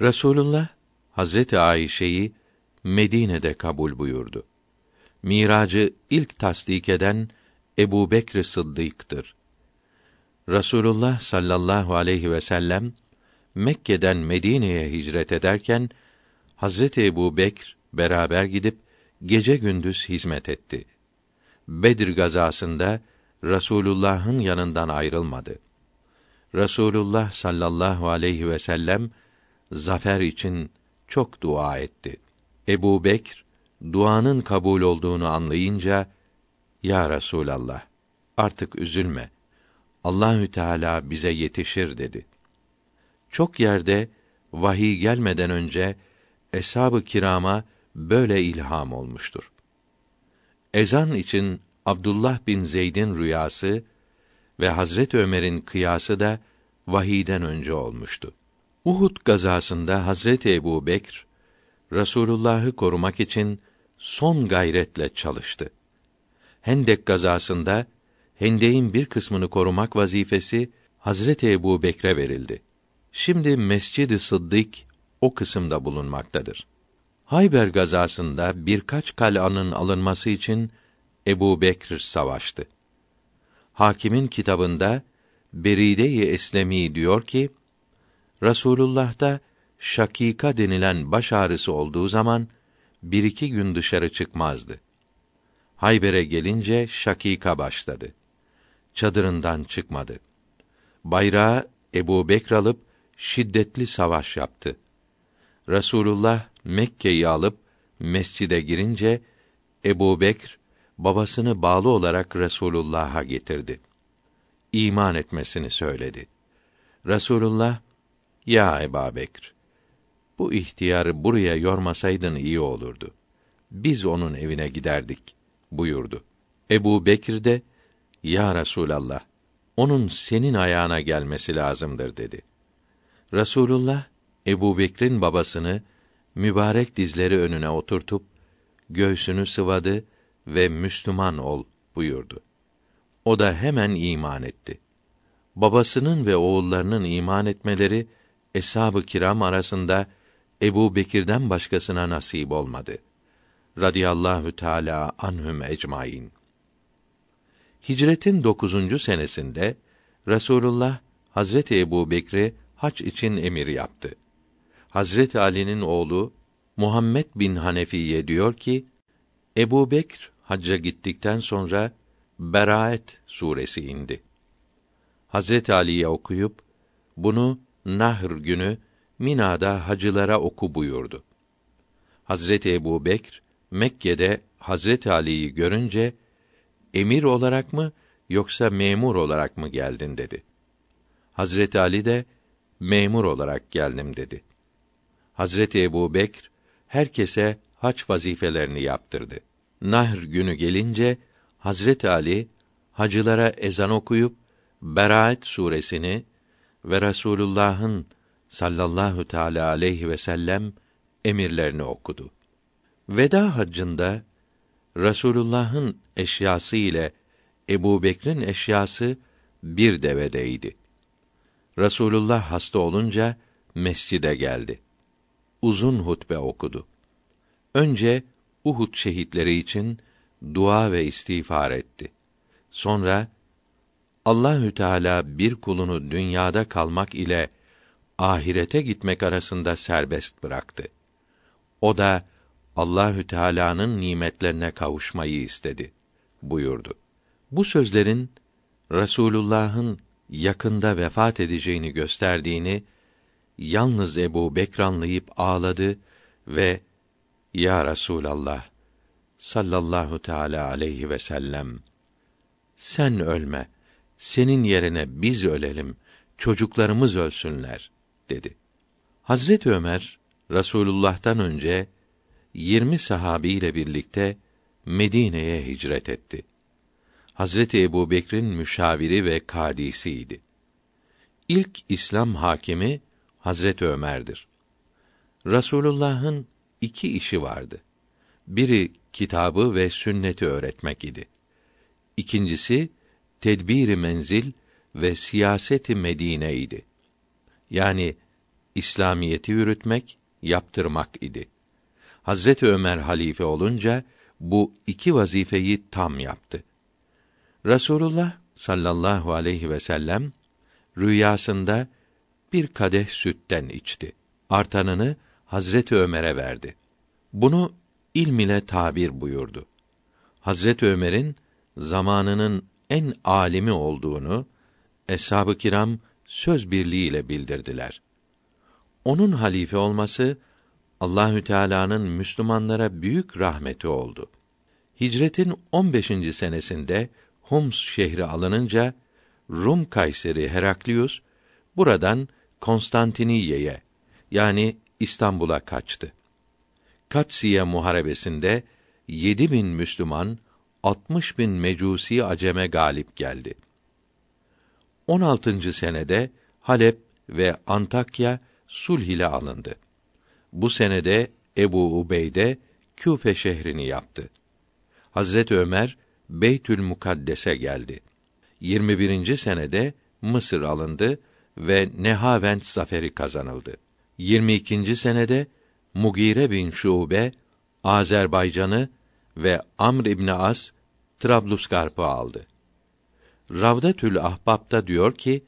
Resulullah Hazreti Ayşe'yi Medine'de kabul buyurdu. Miracı ilk tasdik eden Ebu Bekr Sıddık'tır. Rasulullah sallallahu aleyhi ve sellem Mekke'den Medine'ye hicret ederken Hazreti Ebu Bekr beraber gidip gece gündüz hizmet etti. Bedir gazasında Rasulullah'ın yanından ayrılmadı. Rasulullah sallallahu aleyhi ve sellem zafer için çok dua etti. Ebu Bekr duanın kabul olduğunu anlayınca ya Resulallah artık üzülme. Allahü Teala bize yetişir dedi. Çok yerde vahiy gelmeden önce eshab-ı kirama böyle ilham olmuştur. Ezan için Abdullah bin Zeyd'in rüyası ve Hazret Ömer'in kıyası da vahiden önce olmuştu. Uhud gazasında Hazret Ebu Bekr Resulullah'ı korumak için son gayretle çalıştı. Hendek gazasında Hendek'in bir kısmını korumak vazifesi Hazreti Ebu Bekre verildi. Şimdi Mescid-i Sıddık o kısımda bulunmaktadır. Hayber gazasında birkaç kal'anın alınması için Ebu Bekr savaştı. Hakimin kitabında Beride-i Eslemi diyor ki, Rasulullah'ta şakika denilen baş ağrısı olduğu zaman bir iki gün dışarı çıkmazdı. Hayber'e gelince şakika başladı. Çadırından çıkmadı. Bayrağı Ebu Bekr alıp şiddetli savaş yaptı. Resulullah Mekke'yi alıp mescide girince Ebu Bekr babasını bağlı olarak Resulullah'a getirdi. İman etmesini söyledi. Resulullah, ya Ebu Bekr, bu ihtiyarı buraya yormasaydın iyi olurdu. Biz onun evine giderdik buyurdu. Ebu Bekir de, Ya Resulallah, onun senin ayağına gelmesi lazımdır dedi. Resulullah, Ebu Bekir'in babasını mübarek dizleri önüne oturtup göğsünü sıvadı ve Müslüman ol buyurdu. O da hemen iman etti. Babasının ve oğullarının iman etmeleri eshab-ı kiram arasında Ebu Bekir'den başkasına nasip olmadı. Radiyallahu Teala anhum ecmaîn. Hicretin dokuzuncu senesinde Resulullah Hazreti Ebu Bekri hac için emir yaptı. Hazreti Ali'nin oğlu Muhammed bin Hanefiye diyor ki, Ebu Bekr hacca gittikten sonra Beraet suresi indi. Hazreti Ali'ye okuyup bunu Nahr günü Mina'da hacılara oku buyurdu. Hazreti Ebu Bekr Mekke'de Hazreti Ali'yi görünce emir olarak mı yoksa memur olarak mı geldin dedi. Hazreti Ali de memur olarak geldim dedi. Hazreti Ebu Bekr herkese haç vazifelerini yaptırdı. Nahr günü gelince Hazreti Ali hacılara ezan okuyup Beraat suresini ve Resulullah'ın sallallahu teala aleyhi ve sellem emirlerini okudu. Veda haccında Resulullah'ın eşyası ile Ebu Bekr'in eşyası bir devedeydi. Resulullah hasta olunca mescide geldi. Uzun hutbe okudu. Önce Uhud şehitleri için dua ve istiğfar etti. Sonra Allahü Teala bir kulunu dünyada kalmak ile ahirete gitmek arasında serbest bıraktı. O da Allahü Teala'nın nimetlerine kavuşmayı istedi buyurdu. Bu sözlerin Resulullah'ın yakında vefat edeceğini gösterdiğini yalnız Ebu Bekr anlayıp ağladı ve Ya Resulallah sallallahu teala aleyhi ve sellem sen ölme senin yerine biz ölelim çocuklarımız ölsünler dedi. Hazret Ömer Rasulullah'tan önce 20 sahabiyle birlikte Medine'ye hicret etti. Hazreti Ebu Bekir'in müşaviri ve kadisiydi. İlk İslam hakimi Hazret Ömer'dir. Rasulullah'ın iki işi vardı. Biri kitabı ve sünneti öğretmek idi. İkincisi tedbiri menzil ve siyaseti Medine idi. Yani İslamiyeti yürütmek, yaptırmak idi. Hazreti Ömer halife olunca bu iki vazifeyi tam yaptı. Rasulullah sallallahu aleyhi ve sellem rüyasında bir kadeh sütten içti. Artanını Hazreti Ömer'e verdi. Bunu ilm ile tabir buyurdu. Hazreti Ömer'in zamanının en alimi olduğunu eshab-ı kiram söz birliğiyle bildirdiler. Onun halife olması Allahü Teala'nın Müslümanlara büyük rahmeti oldu. Hicretin 15. senesinde Homs şehri alınınca Rum kayseri Heraklius buradan Konstantiniye'ye yani İstanbul'a kaçtı. Katsiye muharebesinde yedi bin Müslüman, 60 bin mecusi aceme galip geldi. 16. senede Halep ve Antakya sulh ile alındı. Bu senede Ebu Ubeyde Küfe şehrini yaptı. Hazret Ömer Beytül Mukaddes'e geldi. 21. senede Mısır alındı ve Nehavent zaferi kazanıldı. 22. senede Mugire bin Şube Azerbaycan'ı ve Amr İbn As Trablusgarp'ı aldı. Ravdatül Ahbab'da diyor ki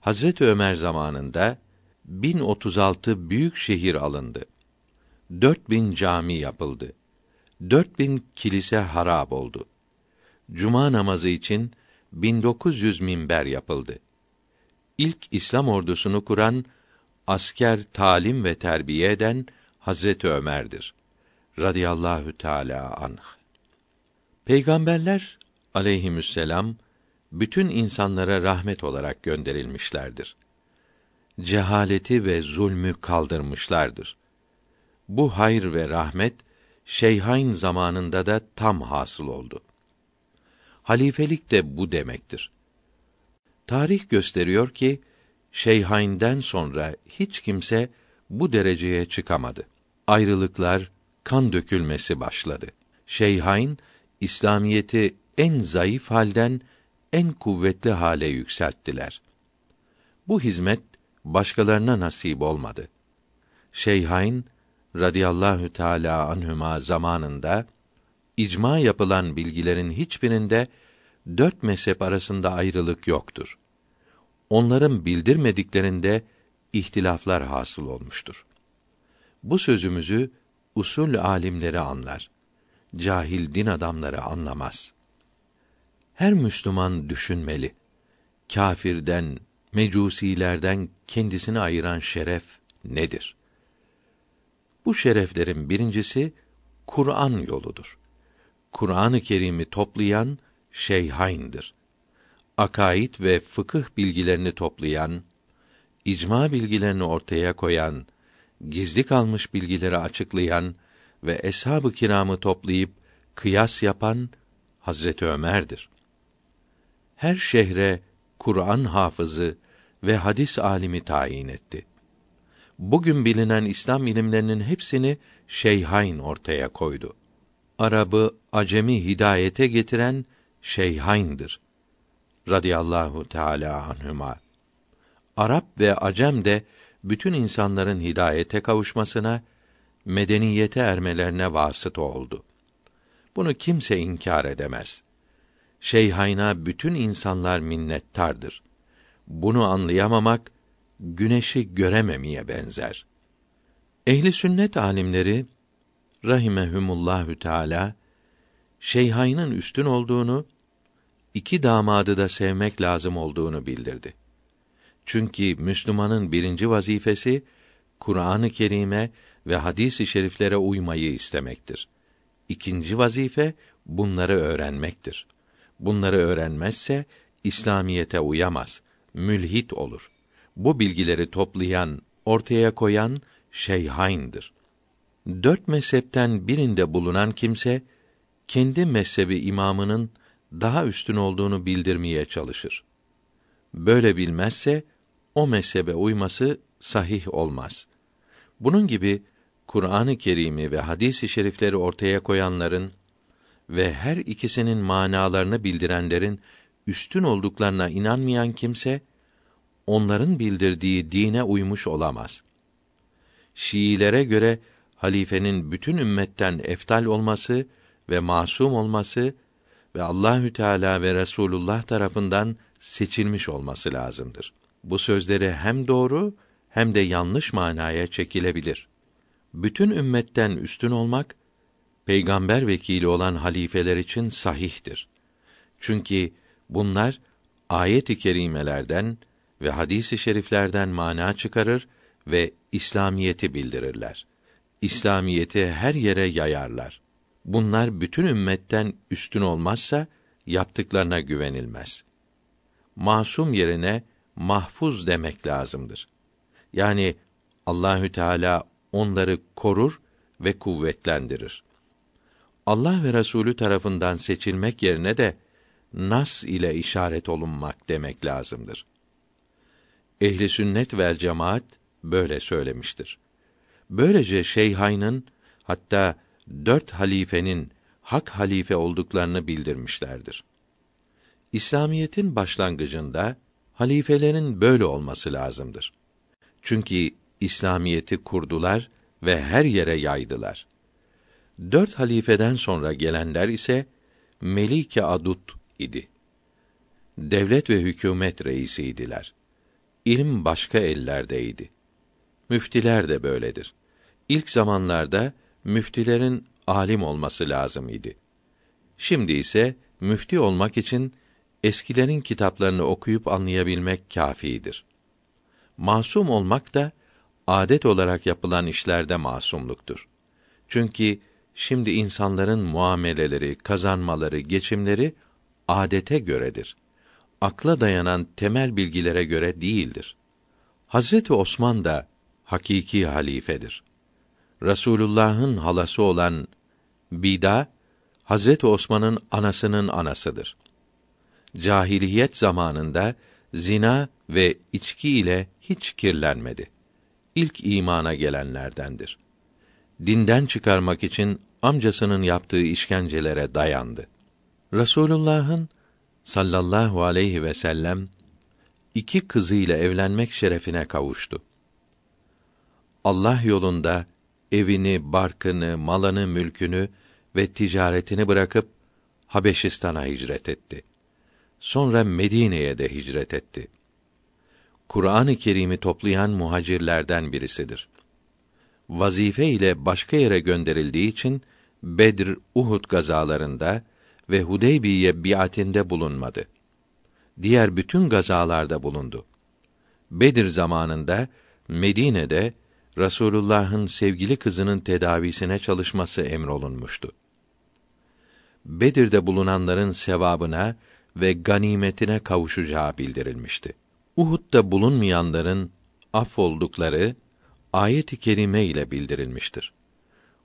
Hazret Ömer zamanında 1036 büyük şehir alındı. 4000 cami yapıldı. 4000 kilise harab oldu. Cuma namazı için 1900 minber yapıldı. İlk İslam ordusunu kuran, asker talim ve terbiye eden Hazreti Ömer'dir. Radiyallahu Teala anh. Peygamberler aleyhisselam bütün insanlara rahmet olarak gönderilmişlerdir. Cehaleti ve zulmü kaldırmışlardır. Bu hayır ve rahmet Şeyhain zamanında da tam hasıl oldu. Halifelik de bu demektir. Tarih gösteriyor ki Şeyhain'den sonra hiç kimse bu dereceye çıkamadı. Ayrılıklar, kan dökülmesi başladı. Şeyhain İslamiyeti en zayıf halden en kuvvetli hale yükselttiler. Bu hizmet başkalarına nasip olmadı. Şeyhain radıyallahu teala anhüma zamanında icma yapılan bilgilerin hiçbirinde dört mezhep arasında ayrılık yoktur. Onların bildirmediklerinde ihtilaflar hasıl olmuştur. Bu sözümüzü usul alimleri anlar. Cahil din adamları anlamaz. Her Müslüman düşünmeli. Kâfirden, mecusilerden kendisini ayıran şeref nedir? Bu şereflerin birincisi Kur'an yoludur. Kur'an-ı Kerim'i toplayan şeyhaindir. Akaid ve fıkıh bilgilerini toplayan, icma bilgilerini ortaya koyan, gizli kalmış bilgileri açıklayan ve eshab-ı kiramı toplayıp kıyas yapan Hazreti Ömer'dir. Her şehre Kur'an hafızı ve hadis alimi tayin etti. Bugün bilinen İslam ilimlerinin hepsini Şeyhain ortaya koydu. Arabı, Acemi hidayete getiren Şeyhain'dir. Radiyallahu Teala anhuma. Arap ve Acem de bütün insanların hidayete kavuşmasına, medeniyete ermelerine vasıta oldu. Bunu kimse inkar edemez. Şeyhayna bütün insanlar minnettardır. Bunu anlayamamak güneşi görememeye benzer. Ehli sünnet alimleri rahimehumullahü teala Şeyhayn'ın üstün olduğunu, iki damadı da sevmek lazım olduğunu bildirdi. Çünkü Müslümanın birinci vazifesi Kur'an-ı Kerim'e ve hadis-i şeriflere uymayı istemektir. İkinci vazife bunları öğrenmektir. Bunları öğrenmezse İslamiyete uyamaz, mülhit olur. Bu bilgileri toplayan, ortaya koyan şeyhayndır. Dört mezhepten birinde bulunan kimse kendi mezhebi imamının daha üstün olduğunu bildirmeye çalışır. Böyle bilmezse o mezhebe uyması sahih olmaz. Bunun gibi Kur'an-ı Kerim'i ve hadis-i şerifleri ortaya koyanların ve her ikisinin manalarını bildirenlerin üstün olduklarına inanmayan kimse onların bildirdiği dine uymuş olamaz. Şiilere göre halifenin bütün ümmetten eftal olması ve masum olması ve Allahü Teala ve Resulullah tarafından seçilmiş olması lazımdır. Bu sözleri hem doğru hem de yanlış manaya çekilebilir. Bütün ümmetten üstün olmak peygamber vekili olan halifeler için sahihtir. Çünkü bunlar ayet-i kerimelerden ve hadis-i şeriflerden mana çıkarır ve İslamiyeti bildirirler. İslamiyeti her yere yayarlar. Bunlar bütün ümmetten üstün olmazsa yaptıklarına güvenilmez. Masum yerine mahfuz demek lazımdır. Yani Allahü Teala onları korur ve kuvvetlendirir. Allah ve Resulü tarafından seçilmek yerine de nas ile işaret olunmak demek lazımdır. Ehli sünnet vel cemaat böyle söylemiştir. Böylece Şeyhayn'ın hatta dört halifenin hak halife olduklarını bildirmişlerdir. İslamiyetin başlangıcında halifelerin böyle olması lazımdır. Çünkü İslamiyeti kurdular ve her yere yaydılar. Dört halifeden sonra gelenler ise Melike Adut idi. Devlet ve hükümet reisiydiler. İlim başka ellerdeydi. Müftiler de böyledir. İlk zamanlarda müftilerin alim olması lazım idi. Şimdi ise müfti olmak için eskilerin kitaplarını okuyup anlayabilmek kâfidir. Masum olmak da adet olarak yapılan işlerde masumluktur. Çünkü şimdi insanların muameleleri, kazanmaları, geçimleri adete göredir. Akla dayanan temel bilgilere göre değildir. Hazreti Osman da hakiki halifedir. Rasulullah'ın halası olan Bida Hazreti Osman'ın anasının anasıdır. Cahiliyet zamanında zina ve içki ile hiç kirlenmedi. İlk imana gelenlerdendir. Dinden çıkarmak için amcasının yaptığı işkencelere dayandı. Rasulullah'ın sallallahu aleyhi ve sellem iki kızıyla evlenmek şerefine kavuştu. Allah yolunda evini, barkını, malını, mülkünü ve ticaretini bırakıp Habeşistan'a hicret etti. Sonra Medine'ye de hicret etti. Kur'an-ı Kerim'i toplayan muhacirlerden birisidir. Vazife ile başka yere gönderildiği için Bedr, Uhud gazalarında ve Hudeybiye biatinde bulunmadı. Diğer bütün gazalarda bulundu. Bedir zamanında Medine'de Rasulullah'ın sevgili kızının tedavisine çalışması emrolunmuştu. Bedir'de bulunanların sevabına ve ganimetine kavuşacağı bildirilmişti. Uhud'da bulunmayanların af oldukları ayet-i kerime ile bildirilmiştir.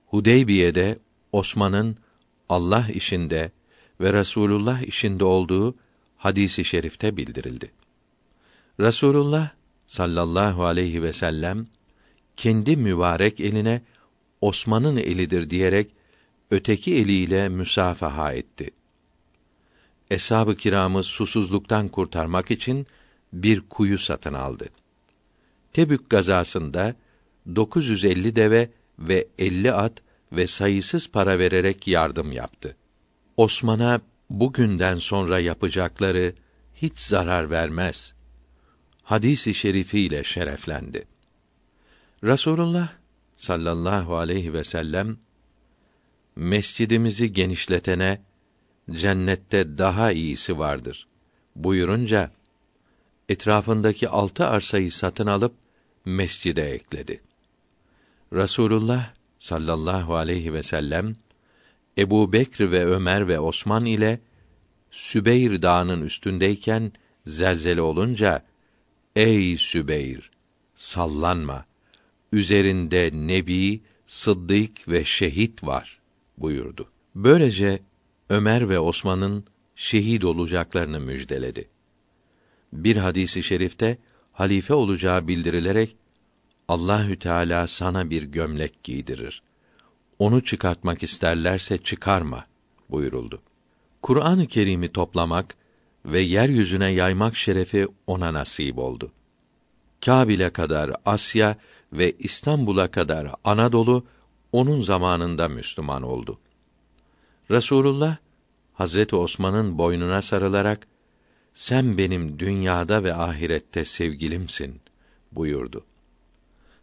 Hudeybiye'de Osman'ın Allah işinde ve Resulullah işinde olduğu hadisi şerifte bildirildi. Resulullah sallallahu aleyhi ve sellem kendi mübarek eline Osman'ın elidir diyerek öteki eliyle müsafaha etti. Eshab-ı kiramı susuzluktan kurtarmak için bir kuyu satın aldı. Tebük gazasında 950 deve ve 50 at ve sayısız para vererek yardım yaptı. Osman'a bugünden sonra yapacakları hiç zarar vermez. Hadisi şerifiyle şereflendi. Rasulullah sallallahu aleyhi ve sellem mescidimizi genişletene cennette daha iyisi vardır buyurunca etrafındaki altı arsayı satın alıp mescide ekledi. Rasulullah sallallahu aleyhi ve sellem Ebu Bekr ve Ömer ve Osman ile Sübeyr Dağı'nın üstündeyken zelzele olunca Ey Sübeyr sallanma üzerinde nebi, sıddık ve şehit var buyurdu. Böylece Ömer ve Osman'ın şehit olacaklarını müjdeledi. Bir hadisi şerifte halife olacağı bildirilerek Allahü Teala sana bir gömlek giydirir. Onu çıkartmak isterlerse çıkarma buyuruldu. Kur'an-ı Kerim'i toplamak ve yeryüzüne yaymak şerefi ona nasip oldu. Kabil'e kadar Asya ve İstanbul'a kadar Anadolu onun zamanında Müslüman oldu. Resulullah Hazreti Osman'ın boynuna sarılarak sen benim dünyada ve ahirette sevgilimsin buyurdu.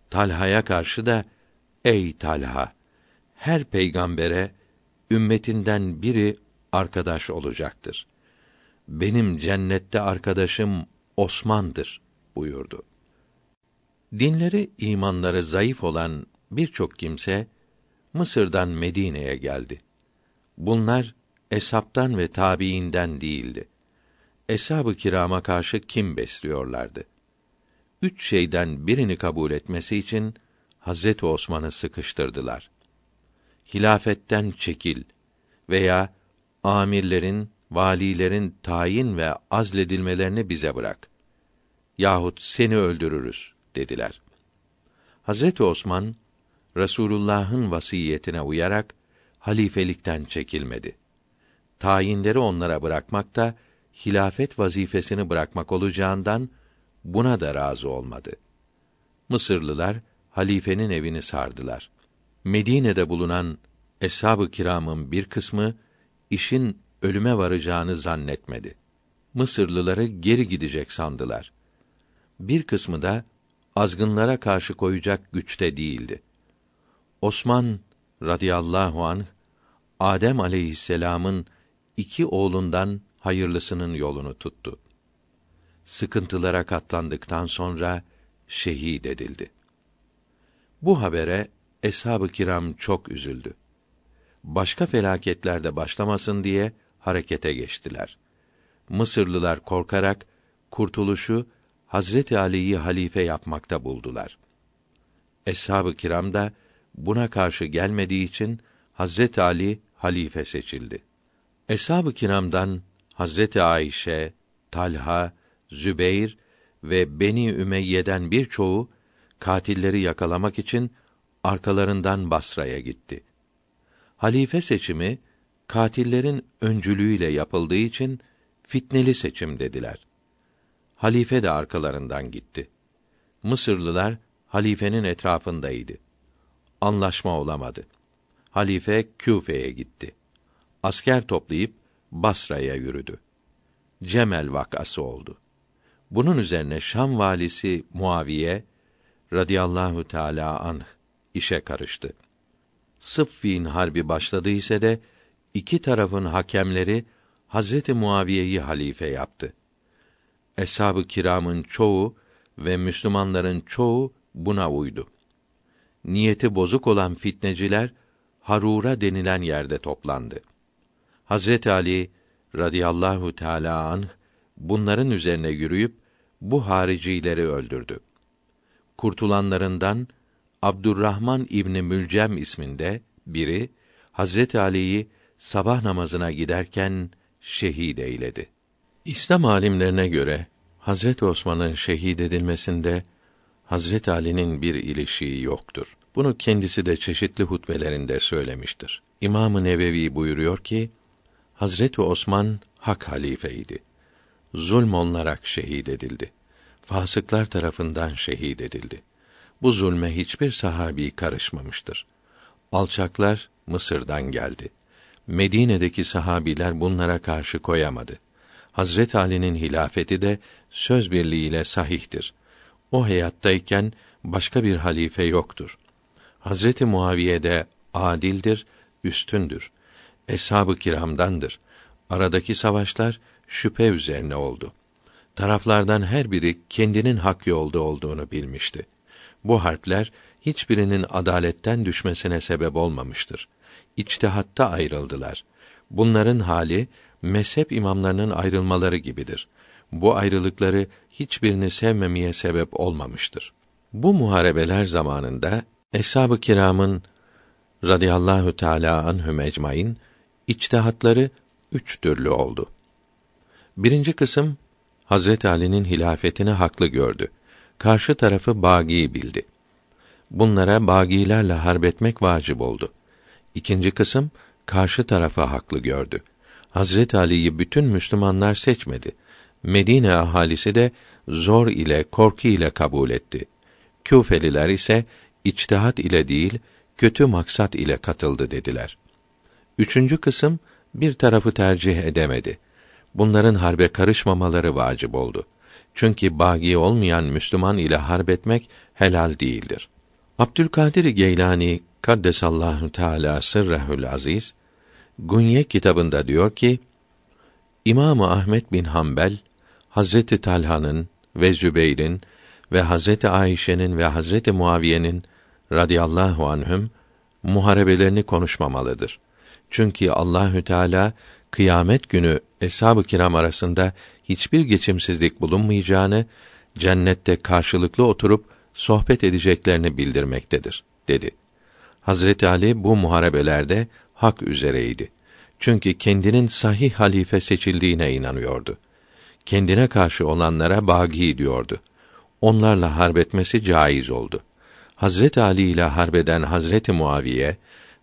Talha'ya karşı da ey Talha her peygambere ümmetinden biri arkadaş olacaktır. Benim cennette arkadaşım Osman'dır buyurdu. Dinleri, imanları zayıf olan birçok kimse Mısır'dan Medine'ye geldi. Bunlar esaptan ve tabiinden değildi. Eshab-ı kirama karşı kim besliyorlardı? Üç şeyden birini kabul etmesi için Hazreti Osman'ı sıkıştırdılar. Hilafetten çekil veya amirlerin, valilerin tayin ve azledilmelerini bize bırak. Yahut seni öldürürüz dediler. Hazreti Osman Resulullah'ın vasiyetine uyarak halifelikten çekilmedi. Tayinleri onlara bırakmak da hilafet vazifesini bırakmak olacağından buna da razı olmadı. Mısırlılar halifenin evini sardılar. Medine'de bulunan eshab-ı kiramın bir kısmı işin ölüme varacağını zannetmedi. Mısırlıları geri gidecek sandılar. Bir kısmı da azgınlara karşı koyacak güçte değildi. Osman radıyallahu anh Adem aleyhisselam'ın iki oğlundan hayırlısının yolunu tuttu. Sıkıntılara katlandıktan sonra şehit edildi. Bu habere eshab-ı kiram çok üzüldü. Başka felaketler de başlamasın diye harekete geçtiler. Mısırlılar korkarak kurtuluşu Hazreti Ali'yi halife yapmakta buldular. Eshab-ı kiram da buna karşı gelmediği için Hazreti Ali halife seçildi. Eshab-ı kiramdan Hazreti Ayşe, Talha, Zübeyr ve Beni Ümeyye'den birçoğu katilleri yakalamak için arkalarından Basra'ya gitti. Halife seçimi katillerin öncülüğüyle yapıldığı için fitneli seçim dediler. Halife de arkalarından gitti. Mısırlılar halifenin etrafındaydı. Anlaşma olamadı. Halife Küfe'ye gitti. Asker toplayıp Basra'ya yürüdü. Cemel vakası oldu. Bunun üzerine Şam valisi Muaviye radıyallahu teala anh işe karıştı. Sıffin harbi başladı ise de iki tarafın hakemleri Hazreti Muaviye'yi halife yaptı. Eshab-ı kiramın çoğu ve Müslümanların çoğu buna uydu. Niyeti bozuk olan fitneciler Harura denilen yerde toplandı. Hazret Ali radıyallahu teala anh bunların üzerine yürüyüp bu haricileri öldürdü. Kurtulanlarından Abdurrahman İbni Mülcem isminde biri Hazret Ali'yi sabah namazına giderken şehit eyledi. İslam alimlerine göre Hazret Osman'ın şehit edilmesinde Hazret Ali'nin bir ilişiği yoktur. Bunu kendisi de çeşitli hutbelerinde söylemiştir. İmam-ı Nevevi buyuruyor ki Hazreti Osman hak halifeydi. zulm olunarak şehit edildi. Fasıklar tarafından şehit edildi. Bu zulme hiçbir sahabi karışmamıştır. Alçaklar Mısır'dan geldi. Medine'deki sahabiler bunlara karşı koyamadı. Hazret Ali'nin hilafeti de söz birliğiyle sahihtir. O hayattayken başka bir halife yoktur. Hazreti Muaviye de adildir, üstündür. Eshab-ı kiramdandır. Aradaki savaşlar şüphe üzerine oldu. Taraflardan her biri kendinin hak yolda olduğunu bilmişti. Bu harpler hiçbirinin adaletten düşmesine sebep olmamıştır. İçtihatta ayrıldılar. Bunların hali mezhep imamlarının ayrılmaları gibidir. Bu ayrılıkları hiçbirini sevmemeye sebep olmamıştır. Bu muharebeler zamanında Eshab-ı Kiram'ın radıyallahu teala anhum ecmaîn içtihatları üç türlü oldu. Birinci kısım Hazret Ali'nin hilafetini haklı gördü. Karşı tarafı bagi bildi. Bunlara bagilerle harbetmek vacip oldu. İkinci kısım karşı tarafı haklı gördü. Hazret Ali'yi bütün Müslümanlar seçmedi. Medine ahalisi de zor ile korku ile kabul etti. Küfeliler ise içtihat ile değil, kötü maksat ile katıldı dediler. Üçüncü kısım bir tarafı tercih edemedi. Bunların harbe karışmamaları vacip oldu. Çünkü bagi olmayan Müslüman ile harbetmek helal değildir. Abdülkadir Geylani kaddesallahu teala sırrehül aziz Gunye kitabında diyor ki İmamı Ahmet bin Hanbel Hazreti Talha'nın ve Zübeyr'in ve Hazreti Ayşe'nin ve Hazreti Muaviye'nin radıyallahu anhüm muharebelerini konuşmamalıdır. Çünkü Allahü Teala kıyamet günü eshab-ı kiram arasında hiçbir geçimsizlik bulunmayacağını, cennette karşılıklı oturup sohbet edeceklerini bildirmektedir, dedi. Hazreti Ali bu muharebelerde hak üzereydi. Çünkü kendinin sahih halife seçildiğine inanıyordu. Kendine karşı olanlara bagi diyordu. Onlarla harbetmesi caiz oldu. Hazret Ali ile harbeden Hazreti Muaviye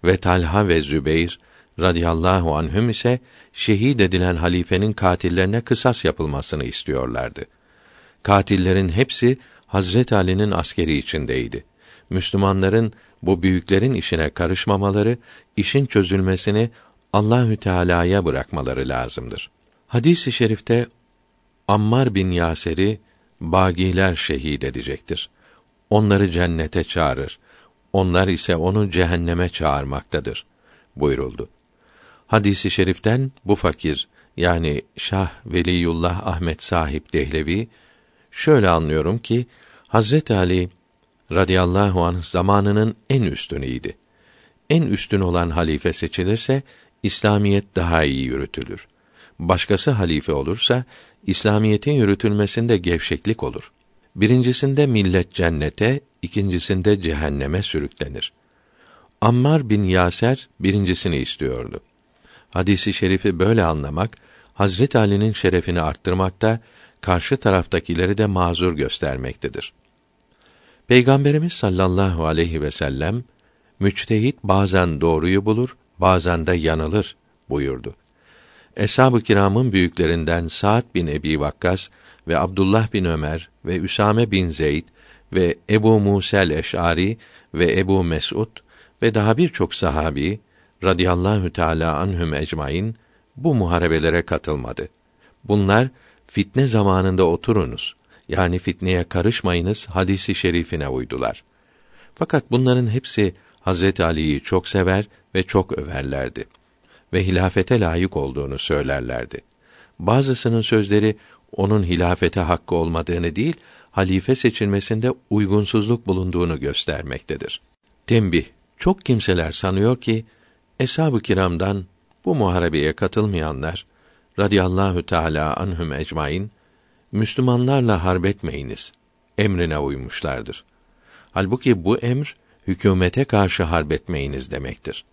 ve Talha ve Zübeyr radıyallahu anhüm ise şehit edilen halifenin katillerine kısas yapılmasını istiyorlardı. Katillerin hepsi Hazret Ali'nin askeri içindeydi. Müslümanların bu büyüklerin işine karışmamaları, işin çözülmesini Allahü Teala'ya bırakmaları lazımdır. Hadis-i şerifte Ammar bin Yaser'i bagiler şehit edecektir. Onları cennete çağırır. Onlar ise onu cehenneme çağırmaktadır buyuruldu. Hadisi şeriften bu fakir yani Şah Veliyullah Ahmet sahip Dehlevi şöyle anlıyorum ki Hazret Ali radıyallahu anh zamanının en üstünüydi. En üstün olan halife seçilirse İslamiyet daha iyi yürütülür. Başkası halife olursa İslamiyetin yürütülmesinde gevşeklik olur. Birincisinde millet cennete, ikincisinde cehenneme sürüklenir. Ammar bin Yaser birincisini istiyordu. Hadisi şerifi böyle anlamak, Hazret Ali'nin şerefini arttırmakta, karşı taraftakileri de mazur göstermektedir. Peygamberimiz sallallahu aleyhi ve sellem müçtehit bazen doğruyu bulur, bazen de yanılır buyurdu. Eshab-ı kiramın büyüklerinden Sa'd bin Ebi Vakkas ve Abdullah bin Ömer ve Üsame bin Zeyd ve Ebu Musel Eş'ari ve Ebu Mes'ud ve daha birçok sahabi radıyallahu teala anhum ecmaîn bu muharebelere katılmadı. Bunlar fitne zamanında oturunuz yani fitneye karışmayınız hadisi şerifine uydular. Fakat bunların hepsi Hazreti Ali'yi çok sever ve çok överlerdi ve hilafete layık olduğunu söylerlerdi. Bazısının sözleri onun hilafete hakkı olmadığını değil, halife seçilmesinde uygunsuzluk bulunduğunu göstermektedir. Tembih: Çok kimseler sanıyor ki eshab-ı kiramdan bu muharebeye katılmayanlar radıyallahu teala anhum ecmaîn Müslümanlarla harbetmeyiniz emrine uymuşlardır. Halbuki bu emr hükümete karşı harbetmeyiniz demektir.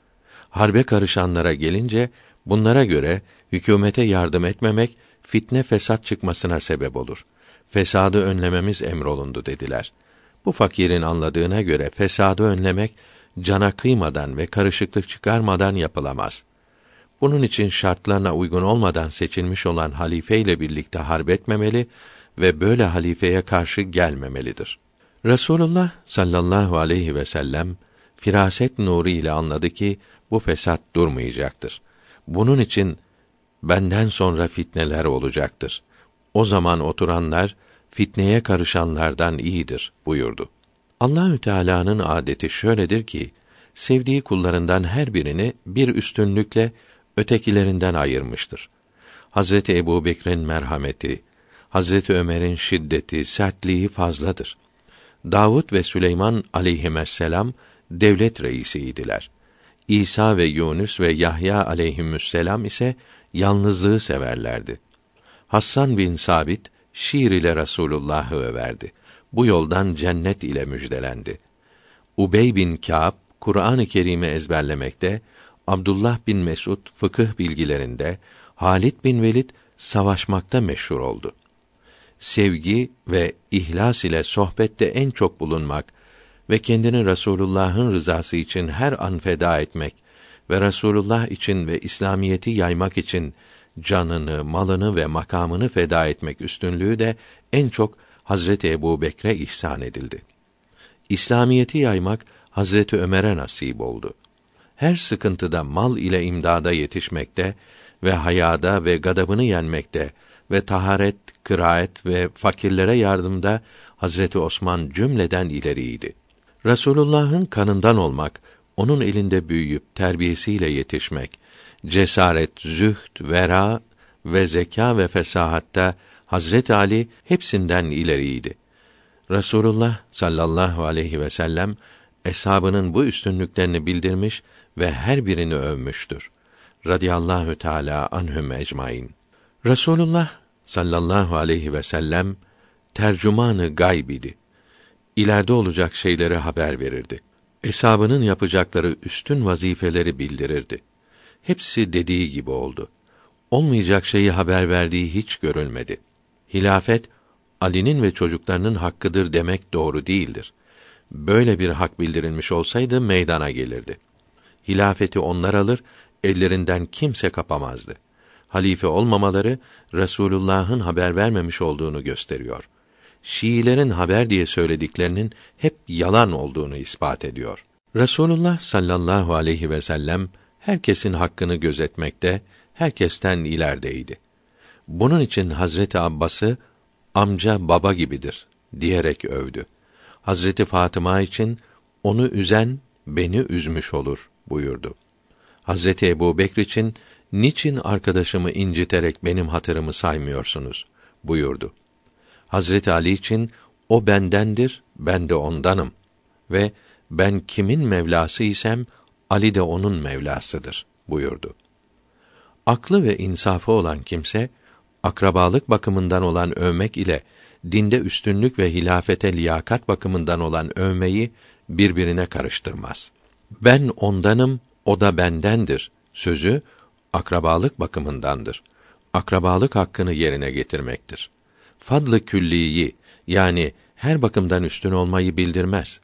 Harbe karışanlara gelince bunlara göre hükümete yardım etmemek fitne fesat çıkmasına sebep olur. Fesadı önlememiz emrolundu dediler. Bu fakirin anladığına göre fesadı önlemek cana kıymadan ve karışıklık çıkarmadan yapılamaz. Bunun için şartlarına uygun olmadan seçilmiş olan halife ile birlikte harp etmemeli ve böyle halifeye karşı gelmemelidir. Resulullah sallallahu aleyhi ve sellem firaset nuru ile anladı ki bu fesat durmayacaktır. Bunun için benden sonra fitneler olacaktır. O zaman oturanlar fitneye karışanlardan iyidir buyurdu. Allahü Teala'nın adeti şöyledir ki sevdiği kullarından her birini bir üstünlükle ötekilerinden ayırmıştır. Hazreti Ebu Bekir'in merhameti, Hazreti Ömer'in şiddeti, sertliği fazladır. Davud ve Süleyman aleyhisselam devlet reisiydiler. İsa ve Yunus ve Yahya aleyhisselam ise yalnızlığı severlerdi. Hassan bin Sabit şiir ile Resulullah'ı överdi. Bu yoldan cennet ile müjdelendi. Ubey bin Kâb Kur'an-ı Kerim'i ezberlemekte, Abdullah bin Mesud fıkıh bilgilerinde, Halit bin Velid savaşmakta meşhur oldu. Sevgi ve ihlas ile sohbette en çok bulunmak ve kendini Resulullah'ın rızası için her an feda etmek ve Resulullah için ve İslamiyeti yaymak için canını, malını ve makamını feda etmek üstünlüğü de en çok Hazreti Ebu Bekre ihsan edildi. İslamiyeti yaymak Hazreti Ömer'e nasip oldu. Her sıkıntıda mal ile imdada yetişmekte ve hayada ve gadabını yenmekte ve taharet, kıraat ve fakirlere yardımda Hazreti Osman cümleden ileriydi. Resulullah'ın kanından olmak, onun elinde büyüyüp terbiyesiyle yetişmek, cesaret, zühd, vera ve zeka ve fesahatta Hazret Ali hepsinden ileriydi. Resulullah sallallahu aleyhi ve sellem eshabının bu üstünlüklerini bildirmiş ve her birini övmüştür. Radiyallahu teala anhum ecmaîn. Resulullah sallallahu aleyhi ve sellem tercümanı gayb idi. İleride olacak şeyleri haber verirdi. Eshabının yapacakları üstün vazifeleri bildirirdi. Hepsi dediği gibi oldu. Olmayacak şeyi haber verdiği hiç görülmedi. Hilafet Ali'nin ve çocuklarının hakkıdır demek doğru değildir. Böyle bir hak bildirilmiş olsaydı meydana gelirdi. Hilafeti onlar alır, ellerinden kimse kapamazdı. Halife olmamaları Resulullah'ın haber vermemiş olduğunu gösteriyor. Şiilerin haber diye söylediklerinin hep yalan olduğunu ispat ediyor. Resulullah sallallahu aleyhi ve sellem herkesin hakkını gözetmekte, herkesten ilerideydi. Bunun için Hazreti Abbas'ı amca baba gibidir diyerek övdü. Hazreti Fatıma için onu üzen beni üzmüş olur buyurdu. Hazreti Ebu Bekr için niçin arkadaşımı inciterek benim hatırımı saymıyorsunuz buyurdu. Hazreti Ali için o bendendir, ben de ondanım ve ben kimin Mevlası isem Ali de onun Mevlasıdır buyurdu. Aklı ve insafı olan kimse akrabalık bakımından olan övmek ile dinde üstünlük ve hilafete liyakat bakımından olan övmeyi birbirine karıştırmaz. Ben ondanım, o da bendendir sözü akrabalık bakımındandır. Akrabalık hakkını yerine getirmektir. Fadlı külliyi yani her bakımdan üstün olmayı bildirmez.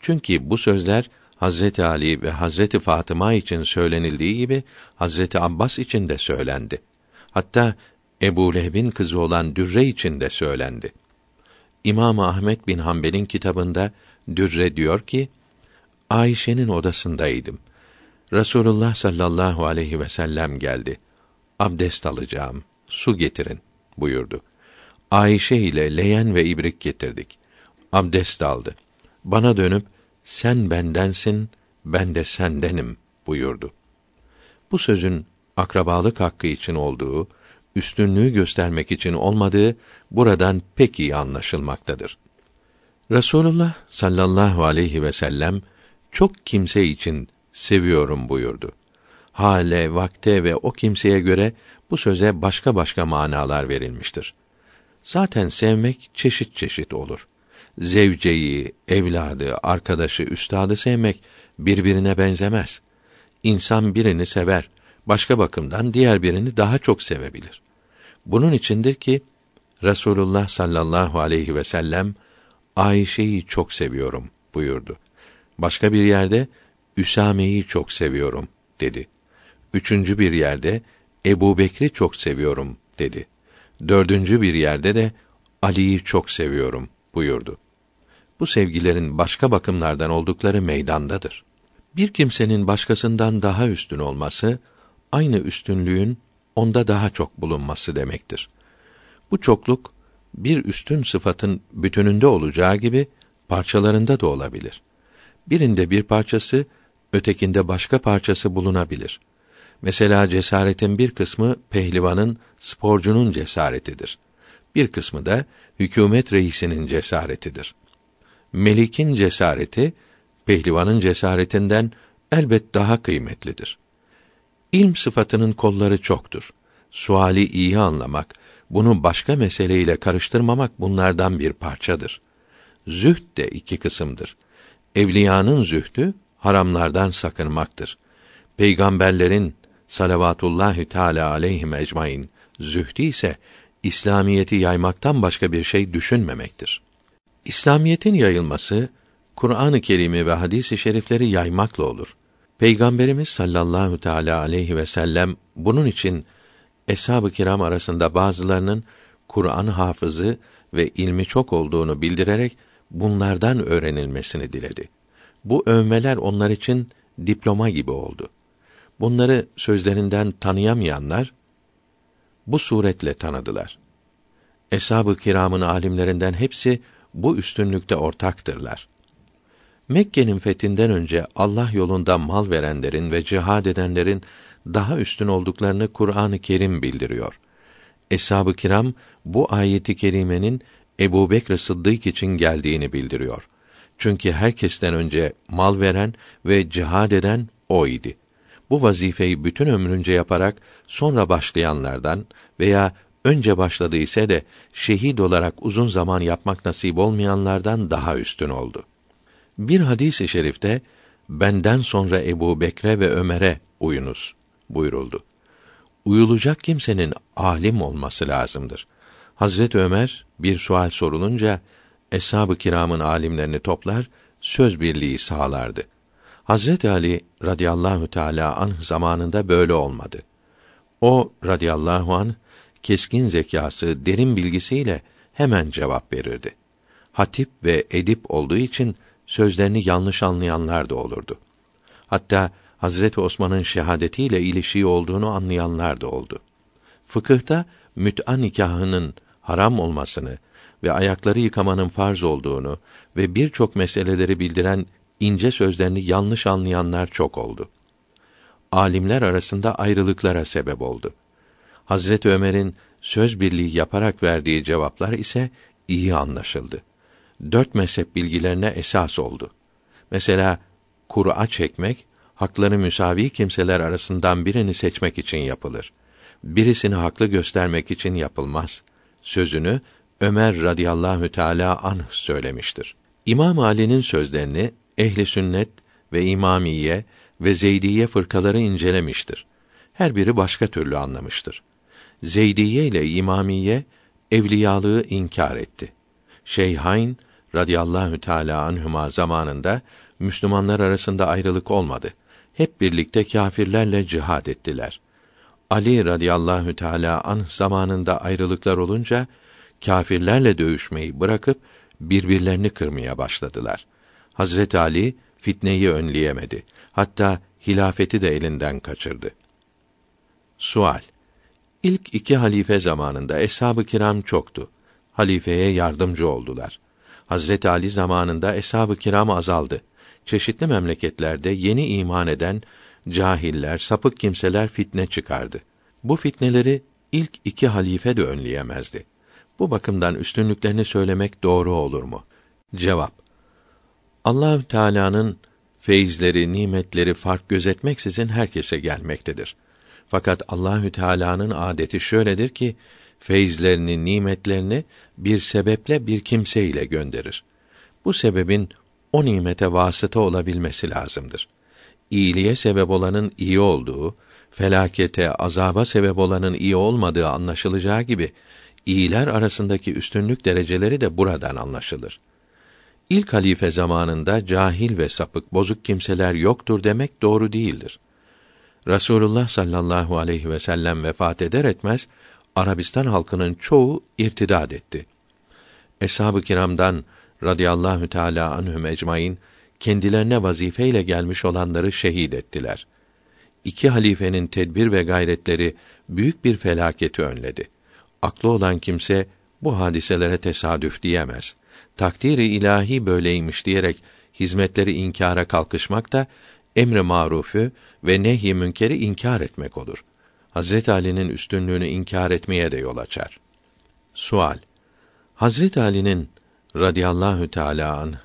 Çünkü bu sözler Hazreti Ali ve Hazreti Fatıma için söylenildiği gibi Hazreti Abbas için de söylendi. Hatta Ebu Lehb'in kızı olan Dürre için de söylendi. İmam Ahmet bin Hanbel'in kitabında Dürre diyor ki: Ayşe'nin odasındaydım. Resulullah sallallahu aleyhi ve sellem geldi. Abdest alacağım. Su getirin buyurdu. Ayşe ile leyen ve ibrik getirdik. Abdest aldı. Bana dönüp sen bendensin, ben de sendenim buyurdu. Bu sözün akrabalık hakkı için olduğu, üstünlüğü göstermek için olmadığı buradan pek iyi anlaşılmaktadır. Resulullah sallallahu aleyhi ve sellem çok kimse için seviyorum buyurdu. Hale, vakte ve o kimseye göre bu söze başka başka manalar verilmiştir. Zaten sevmek çeşit çeşit olur. Zevceyi, evladı, arkadaşı, üstadı sevmek birbirine benzemez. İnsan birini sever, başka bakımdan diğer birini daha çok sevebilir. Bunun içindir ki Resulullah sallallahu aleyhi ve sellem Ayşe'yi çok seviyorum buyurdu. Başka bir yerde Üsame'yi çok seviyorum dedi. Üçüncü bir yerde Ebu Bekri çok seviyorum dedi. Dördüncü bir yerde de Ali'yi çok seviyorum buyurdu. Bu sevgilerin başka bakımlardan oldukları meydandadır. Bir kimsenin başkasından daha üstün olması, aynı üstünlüğün onda daha çok bulunması demektir. Bu çokluk, bir üstün sıfatın bütününde olacağı gibi, parçalarında da olabilir. Birinde bir parçası, ötekinde başka parçası bulunabilir. Mesela cesaretin bir kısmı pehlivanın, sporcunun cesaretidir. Bir kısmı da hükümet reisinin cesaretidir. Melik'in cesareti pehlivanın cesaretinden elbet daha kıymetlidir. İlm sıfatının kolları çoktur. Suali iyi anlamak, bunu başka meseleyle karıştırmamak bunlardan bir parçadır. Zühd de iki kısımdır. Evliyanın zühdü haramlardan sakınmaktır. Peygamberlerin salavatullahi teala aleyhim ecmaîn zühdü ise İslamiyeti yaymaktan başka bir şey düşünmemektir. İslamiyetin yayılması Kur'an-ı Kerim'i ve hadis-i şerifleri yaymakla olur. Peygamberimiz sallallahu teala aleyhi ve sellem bunun için eshab-ı kiram arasında bazılarının Kur'an hafızı ve ilmi çok olduğunu bildirerek bunlardan öğrenilmesini diledi. Bu övmeler onlar için diploma gibi oldu. Bunları sözlerinden tanıyamayanlar bu suretle tanıdılar. Eshab-ı kiramın alimlerinden hepsi bu üstünlükte ortaktırlar. Mekke'nin fethinden önce Allah yolunda mal verenlerin ve cihad edenlerin daha üstün olduklarını Kur'an-ı Kerim bildiriyor. Eshab-ı kiram bu ayeti kerimenin Ebu Bekr Sıddık için geldiğini bildiriyor. Çünkü herkesten önce mal veren ve cihad eden o idi. Bu vazifeyi bütün ömrünce yaparak sonra başlayanlardan veya önce başladı ise de şehit olarak uzun zaman yapmak nasip olmayanlardan daha üstün oldu. Bir hadis-i şerifte benden sonra Ebu Bekre ve Ömer'e uyunuz buyuruldu. Uyulacak kimsenin alim olması lazımdır. Hazret Ömer bir sual sorulunca eshab-ı kiramın alimlerini toplar, söz birliği sağlardı. Hazret Ali radıyallahu teala anh zamanında böyle olmadı. O radıyallahu anh keskin zekası, derin bilgisiyle hemen cevap verirdi. Hatip ve edip olduğu için sözlerini yanlış anlayanlar da olurdu. Hatta Hazreti Osman'ın şehadetiyle ilişiği olduğunu anlayanlar da oldu. Fıkıhta müt'a nikahının haram olmasını ve ayakları yıkamanın farz olduğunu ve birçok meseleleri bildiren ince sözlerini yanlış anlayanlar çok oldu. Alimler arasında ayrılıklara sebep oldu. Hazret Ömer'in söz birliği yaparak verdiği cevaplar ise iyi anlaşıldı. Dört mezhep bilgilerine esas oldu. Mesela Kur'a çekmek hakları müsavi kimseler arasından birini seçmek için yapılır. Birisini haklı göstermek için yapılmaz. Sözünü Ömer radıyallahu teala anh söylemiştir. İmam Ali'nin sözlerini ehli sünnet ve imamiye ve zeydiye fırkaları incelemiştir. Her biri başka türlü anlamıştır. Zeydiye ile İmamiye evliyalığı inkar etti. Şeyhain radıyallahu teala anhuma zamanında Müslümanlar arasında ayrılık olmadı. Hep birlikte kâfirlerle cihad ettiler. Ali radıyallahu teala anh zamanında ayrılıklar olunca kâfirlerle dövüşmeyi bırakıp birbirlerini kırmaya başladılar. Hazret Ali fitneyi önleyemedi. Hatta hilafeti de elinden kaçırdı. Sual İlk iki halife zamanında eshab-ı kiram çoktu. Halifeye yardımcı oldular. Hazret Ali zamanında eshab-ı kiram azaldı. Çeşitli memleketlerde yeni iman eden cahiller, sapık kimseler fitne çıkardı. Bu fitneleri ilk iki halife de önleyemezdi. Bu bakımdan üstünlüklerini söylemek doğru olur mu? Cevap: Allahü Teala'nın feyizleri, nimetleri fark gözetmeksizin herkese gelmektedir. Fakat Allahü Teala'nın adeti şöyledir ki feyizlerini, nimetlerini bir sebeple bir kimse ile gönderir. Bu sebebin o nimete vasıta olabilmesi lazımdır. İyiliğe sebep olanın iyi olduğu, felakete, azaba sebep olanın iyi olmadığı anlaşılacağı gibi iyiler arasındaki üstünlük dereceleri de buradan anlaşılır. İlk halife zamanında cahil ve sapık, bozuk kimseler yoktur demek doğru değildir. Rasulullah sallallahu aleyhi ve sellem vefat eder etmez Arabistan halkının çoğu irtidad etti. Eshab-ı kiramdan radıyallahu teala anhum ecmaîn kendilerine vazifeyle gelmiş olanları şehit ettiler. İki halifenin tedbir ve gayretleri büyük bir felaketi önledi. Aklı olan kimse bu hadiselere tesadüf diyemez. Takdiri ilahi böyleymiş diyerek hizmetleri inkara kalkışmak da emri marufu ve nehy münkeri inkar etmek olur. Hazret Ali'nin üstünlüğünü inkar etmeye de yol açar. Sual: Hazret Ali'nin radıyallahu teala an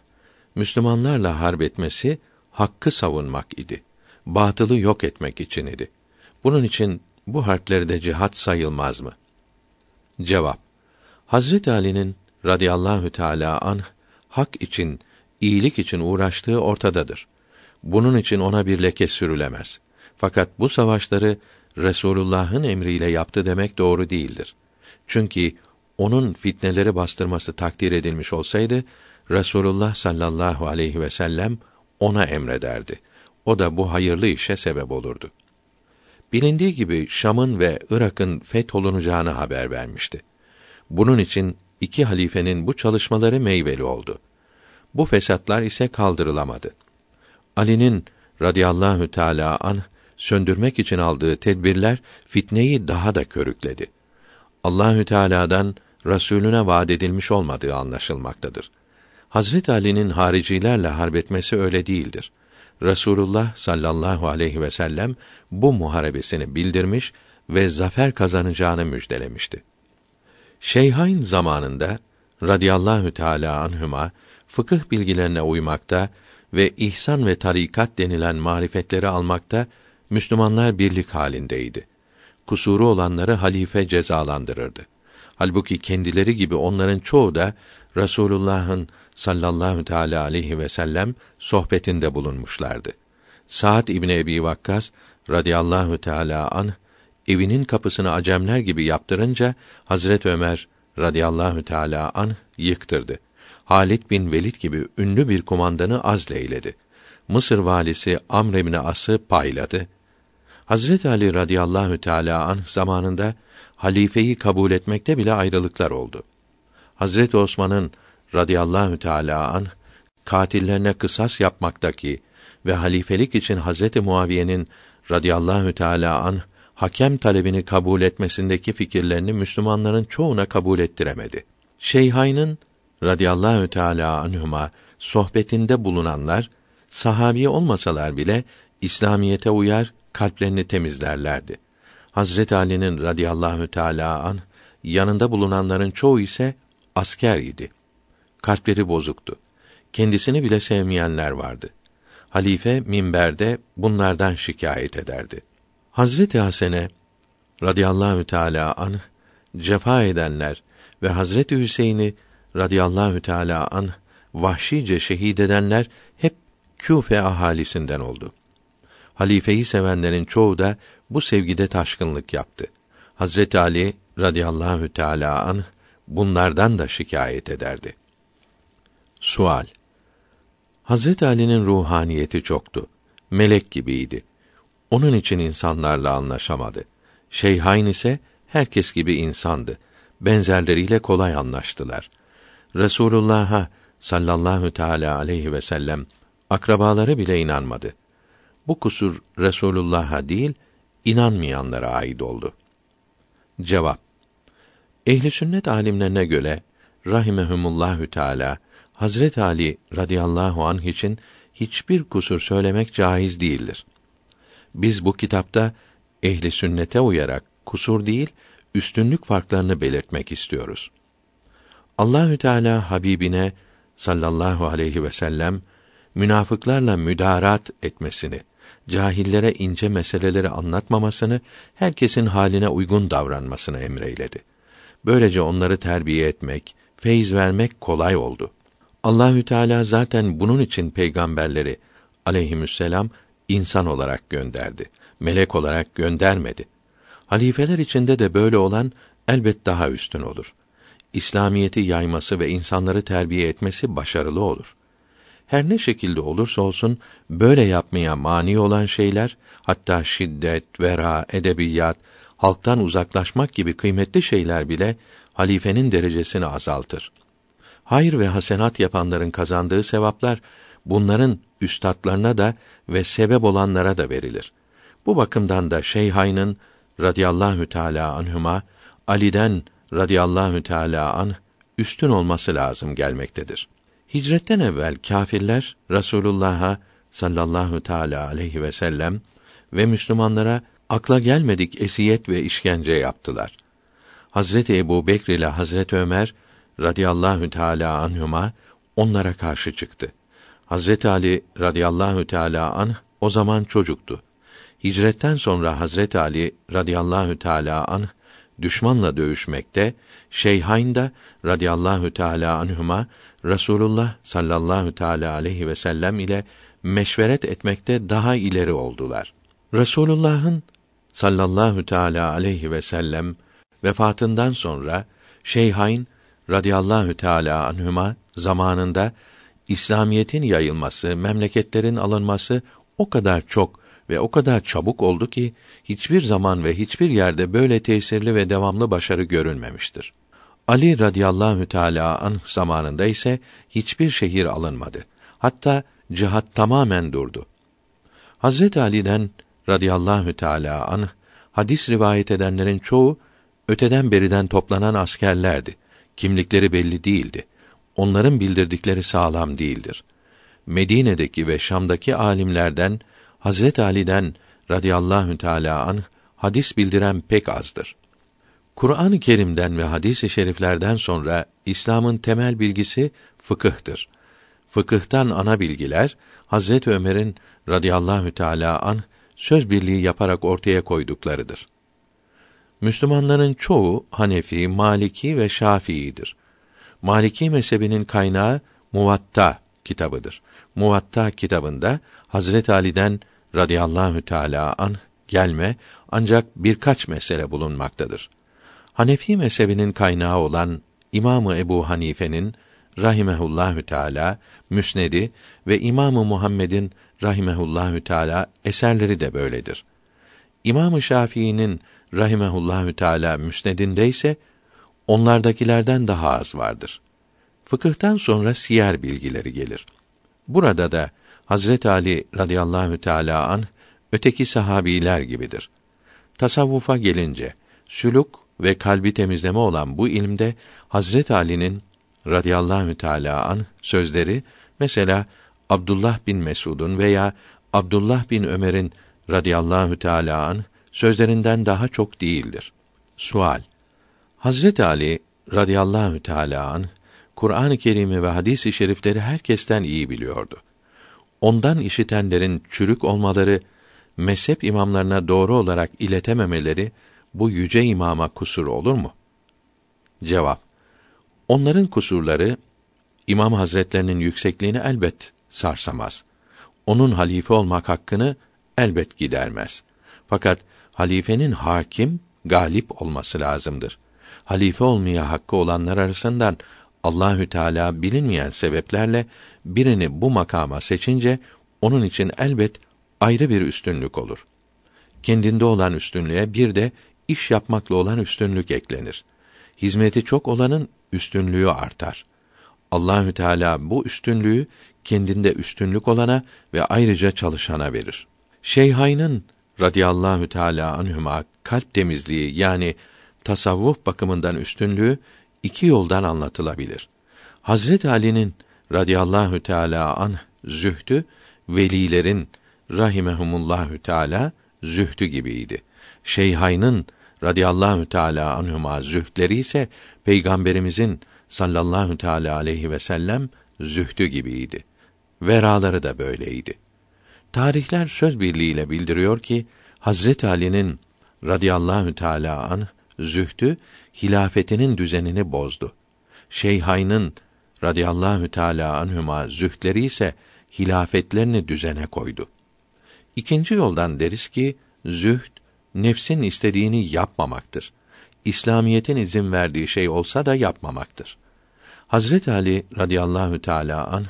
Müslümanlarla harp etmesi hakkı savunmak idi. Batılı yok etmek için idi. Bunun için bu harplerde cihat sayılmaz mı? Cevap: Hazret Ali'nin radıyallahu teala an hak için, iyilik için uğraştığı ortadadır. Bunun için ona bir leke sürülemez. Fakat bu savaşları Resulullah'ın emriyle yaptı demek doğru değildir. Çünkü onun fitneleri bastırması takdir edilmiş olsaydı Resulullah sallallahu aleyhi ve sellem ona emrederdi. O da bu hayırlı işe sebep olurdu. Bilindiği gibi Şam'ın ve Irak'ın fetholunacağını haber vermişti. Bunun için iki halifenin bu çalışmaları meyveli oldu. Bu fesatlar ise kaldırılamadı. Ali'nin radıyallahu teala an söndürmek için aldığı tedbirler fitneyi daha da körükledi. Allahü Teala'dan Resulüne vaad edilmiş olmadığı anlaşılmaktadır. Hazret Ali'nin haricilerle harbetmesi öyle değildir. Resulullah sallallahu aleyhi ve sellem bu muharebesini bildirmiş ve zafer kazanacağını müjdelemişti. Şeyhain zamanında radıyallahu teala anhuma fıkıh bilgilerine uymakta ve ihsan ve tarikat denilen marifetleri almakta Müslümanlar birlik halindeydi. Kusuru olanları halife cezalandırırdı. Halbuki kendileri gibi onların çoğu da Resulullah'ın sallallahu teala aleyhi ve sellem sohbetinde bulunmuşlardı. Sa'd İbni Ebi Vakkas radıyallahu teala an evinin kapısını acemler gibi yaptırınca Hazret Ömer radıyallahu teala an yıktırdı. Halit bin Velid gibi ünlü bir kumandanı azleyledi. Mısır valisi Amr ibn As'ı payladı. Hazret Ali radıyallahu teala an zamanında halifeyi kabul etmekte bile ayrılıklar oldu. Hazret Osman'ın radıyallahu teala an katillerine kısas yapmaktaki ve halifelik için Hazreti Muaviye'nin radıyallahu teala an hakem talebini kabul etmesindeki fikirlerini Müslümanların çoğuna kabul ettiremedi. Şeyhayn'ın radıyallahu teala anhuma sohbetinde bulunanlar sahabi olmasalar bile İslamiyete uyar, kalplerini temizlerlerdi. Hazret Ali'nin radıyallahu teala an yanında bulunanların çoğu ise asker idi. Kalpleri bozuktu. Kendisini bile sevmeyenler vardı. Halife minberde bunlardan şikayet ederdi. Hazreti Hasene radıyallahu teala an cefa edenler ve Hazreti Hüseyin'i radıyallahu teala an vahşice şehit edenler hep Küfe ahalisinden oldu. Halifeyi sevenlerin çoğu da bu sevgide taşkınlık yaptı. Hazreti Ali radıyallahu teala an bunlardan da şikayet ederdi. Sual Hazreti Ali'nin ruhaniyeti çoktu. Melek gibiydi. Onun için insanlarla anlaşamadı. Şeyhayn ise herkes gibi insandı. Benzerleriyle kolay anlaştılar. Resulullah'a sallallahu teala aleyhi ve sellem akrabaları bile inanmadı. Bu kusur Resulullah'a değil, inanmayanlara ait oldu. Cevap Ehli sünnet alimlerine göre rahimehumullahü teala Hazret Ali radıyallahu anh için hiçbir kusur söylemek caiz değildir. Biz bu kitapta ehli sünnete uyarak kusur değil, üstünlük farklarını belirtmek istiyoruz. Allahü Teala Habibine sallallahu aleyhi ve sellem münafıklarla müdarat etmesini, cahillere ince meseleleri anlatmamasını, herkesin haline uygun davranmasını emreyledi. Böylece onları terbiye etmek, feyz vermek kolay oldu. Allahü Teala zaten bunun için peygamberleri aleyhisselam insan olarak gönderdi. Melek olarak göndermedi. Halifeler içinde de böyle olan elbet daha üstün olur. İslamiyeti yayması ve insanları terbiye etmesi başarılı olur. Her ne şekilde olursa olsun böyle yapmaya mani olan şeyler, hatta şiddet, vera, edebiyat, halktan uzaklaşmak gibi kıymetli şeyler bile halifenin derecesini azaltır. Hayır ve hasenat yapanların kazandığı sevaplar bunların üstadlarına da ve sebep olanlara da verilir. Bu bakımdan da Şeyhayn'ın radıyallahu teala anhuma Ali'den radıyallahu teala an üstün olması lazım gelmektedir. Hicretten evvel kâfirler Resulullah'a sallallahu teala aleyhi ve sellem ve Müslümanlara akla gelmedik esiyet ve işkence yaptılar. Hazreti Ebu Bekr ile Hazreti Ömer radıyallahu teala anhuma onlara karşı çıktı. Hazreti Ali radıyallahu teala anh o zaman çocuktu. Hicretten sonra Hazreti Ali radıyallahu teala anh düşmanla dövüşmekte, Şeyhayn da radıyallahu teala anhuma Rasulullah sallallahu teala aleyhi ve sellem ile meşveret etmekte daha ileri oldular. Resulullah'ın sallallahu teala aleyhi ve sellem vefatından sonra Şeyhayn radıyallahu teala anhuma zamanında İslamiyetin yayılması, memleketlerin alınması o kadar çok ve o kadar çabuk oldu ki hiçbir zaman ve hiçbir yerde böyle tesirli ve devamlı başarı görülmemiştir. Ali radıyallahu teala anh zamanında ise hiçbir şehir alınmadı. Hatta cihat tamamen durdu. Hazret Ali'den radıyallahu teala anh hadis rivayet edenlerin çoğu öteden beriden toplanan askerlerdi. Kimlikleri belli değildi. Onların bildirdikleri sağlam değildir. Medine'deki ve Şam'daki alimlerden Hazret Ali'den radıyallahu teala anh hadis bildiren pek azdır. Kur'an-ı Kerim'den ve hadis-i şeriflerden sonra İslam'ın temel bilgisi fıkıhtır. Fıkıhtan ana bilgiler Hazret Ömer'in radıyallahu teala anh söz birliği yaparak ortaya koyduklarıdır. Müslümanların çoğu Hanefi, Maliki ve Şafii'dir. Maliki mezhebinin kaynağı Muvatta kitabıdır. Muvatta kitabında Hazret Ali'den radıyallahu teala an gelme ancak birkaç mesele bulunmaktadır. Hanefi mezhebinin kaynağı olan İmamı Ebu Hanife'nin rahimehullahü teala Müsnedi ve İmamı Muhammed'in rahimehullahü teala eserleri de böyledir. İmamı Şafii'nin rahimehullahü teala Müsnedinde ise onlardakilerden daha az vardır. Fıkıhtan sonra siyer bilgileri gelir. Burada da Hazret Ali radıyallahu teala an öteki sahabiler gibidir. Tasavvufa gelince süluk ve kalbi temizleme olan bu ilimde Hazret Ali'nin radıyallahu teala an sözleri mesela Abdullah bin Mesud'un veya Abdullah bin Ömer'in radıyallahu teala an sözlerinden daha çok değildir. Sual Hazret Ali radıyallahu teala an Kur'an-ı Kerim'i ve hadis-i şerifleri herkesten iyi biliyordu. Ondan işitenlerin çürük olmaları, mezhep imamlarına doğru olarak iletememeleri bu yüce imama kusur olur mu? Cevap: Onların kusurları İmam Hazretlerinin yüksekliğini elbet sarsamaz. Onun halife olmak hakkını elbet gidermez. Fakat halifenin hakim, galip olması lazımdır. Halife olmaya hakkı olanlar arasından Allahü Teala bilinmeyen sebeplerle birini bu makama seçince onun için elbet ayrı bir üstünlük olur. Kendinde olan üstünlüğe bir de iş yapmakla olan üstünlük eklenir. Hizmeti çok olanın üstünlüğü artar. Allahü Teala bu üstünlüğü kendinde üstünlük olana ve ayrıca çalışana verir. Şeyhayn'ın radıyallahu teala anhuma kalp temizliği yani tasavvuf bakımından üstünlüğü iki yoldan anlatılabilir. Hazret Ali'nin radıyallahu teala an zühdü velilerin rahimehumullahü teala zühdü gibiydi. Şeyhayn'ın radıyallahu teala anhuma zühdleri ise peygamberimizin sallallahu teala aleyhi ve sellem zühdü gibiydi. Veraları da böyleydi. Tarihler söz birliğiyle bildiriyor ki Hazret Ali'nin radıyallahu teala an zühdü hilafetinin düzenini bozdu. Şeyhayn'ın radıyallahu teala anhuma zühdleri ise hilafetlerini düzene koydu. İkinci yoldan deriz ki zühd nefsin istediğini yapmamaktır. İslamiyetin izin verdiği şey olsa da yapmamaktır. Hazret Ali radıyallahu teala an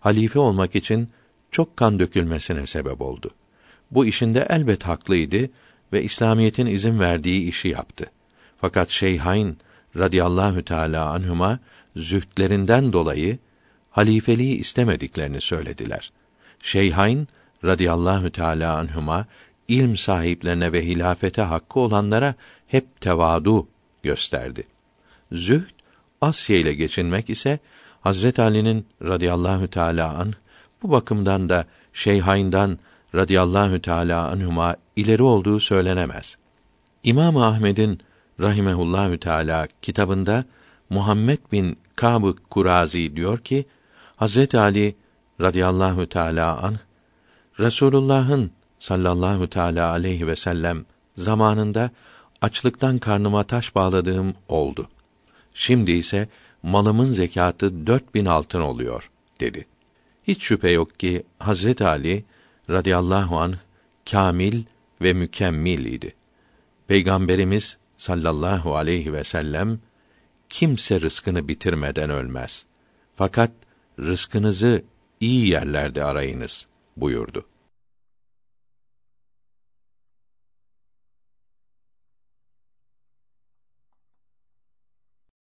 halife olmak için çok kan dökülmesine sebep oldu. Bu işinde elbet haklıydı ve İslamiyetin izin verdiği işi yaptı. Fakat Şeyhain radıyallahu teala anhuma zühtlerinden dolayı halifeliği istemediklerini söylediler. Şeyhain radıyallahu teala anhuma ilm sahiplerine ve hilafete hakkı olanlara hep tevadu gösterdi. Zühd Asya ile geçinmek ise Hazret Ali'nin radıyallahu teala an bu bakımdan da Şeyhain'dan radıyallahu teala anhuma ileri olduğu söylenemez. İmam Ahmed'in rahimehullahü teala kitabında Muhammed bin Kâb Kurazi diyor ki Hazret Ali radıyallahu teala an Resulullah'ın sallallahu teala aleyhi ve sellem zamanında açlıktan karnıma taş bağladığım oldu. Şimdi ise malımın zekatı dört bin altın oluyor dedi. Hiç şüphe yok ki Hazret Ali radıyallahu an kamil ve mükemmel idi. Peygamberimiz sallallahu aleyhi ve sellem kimse rızkını bitirmeden ölmez. Fakat rızkınızı iyi yerlerde arayınız buyurdu.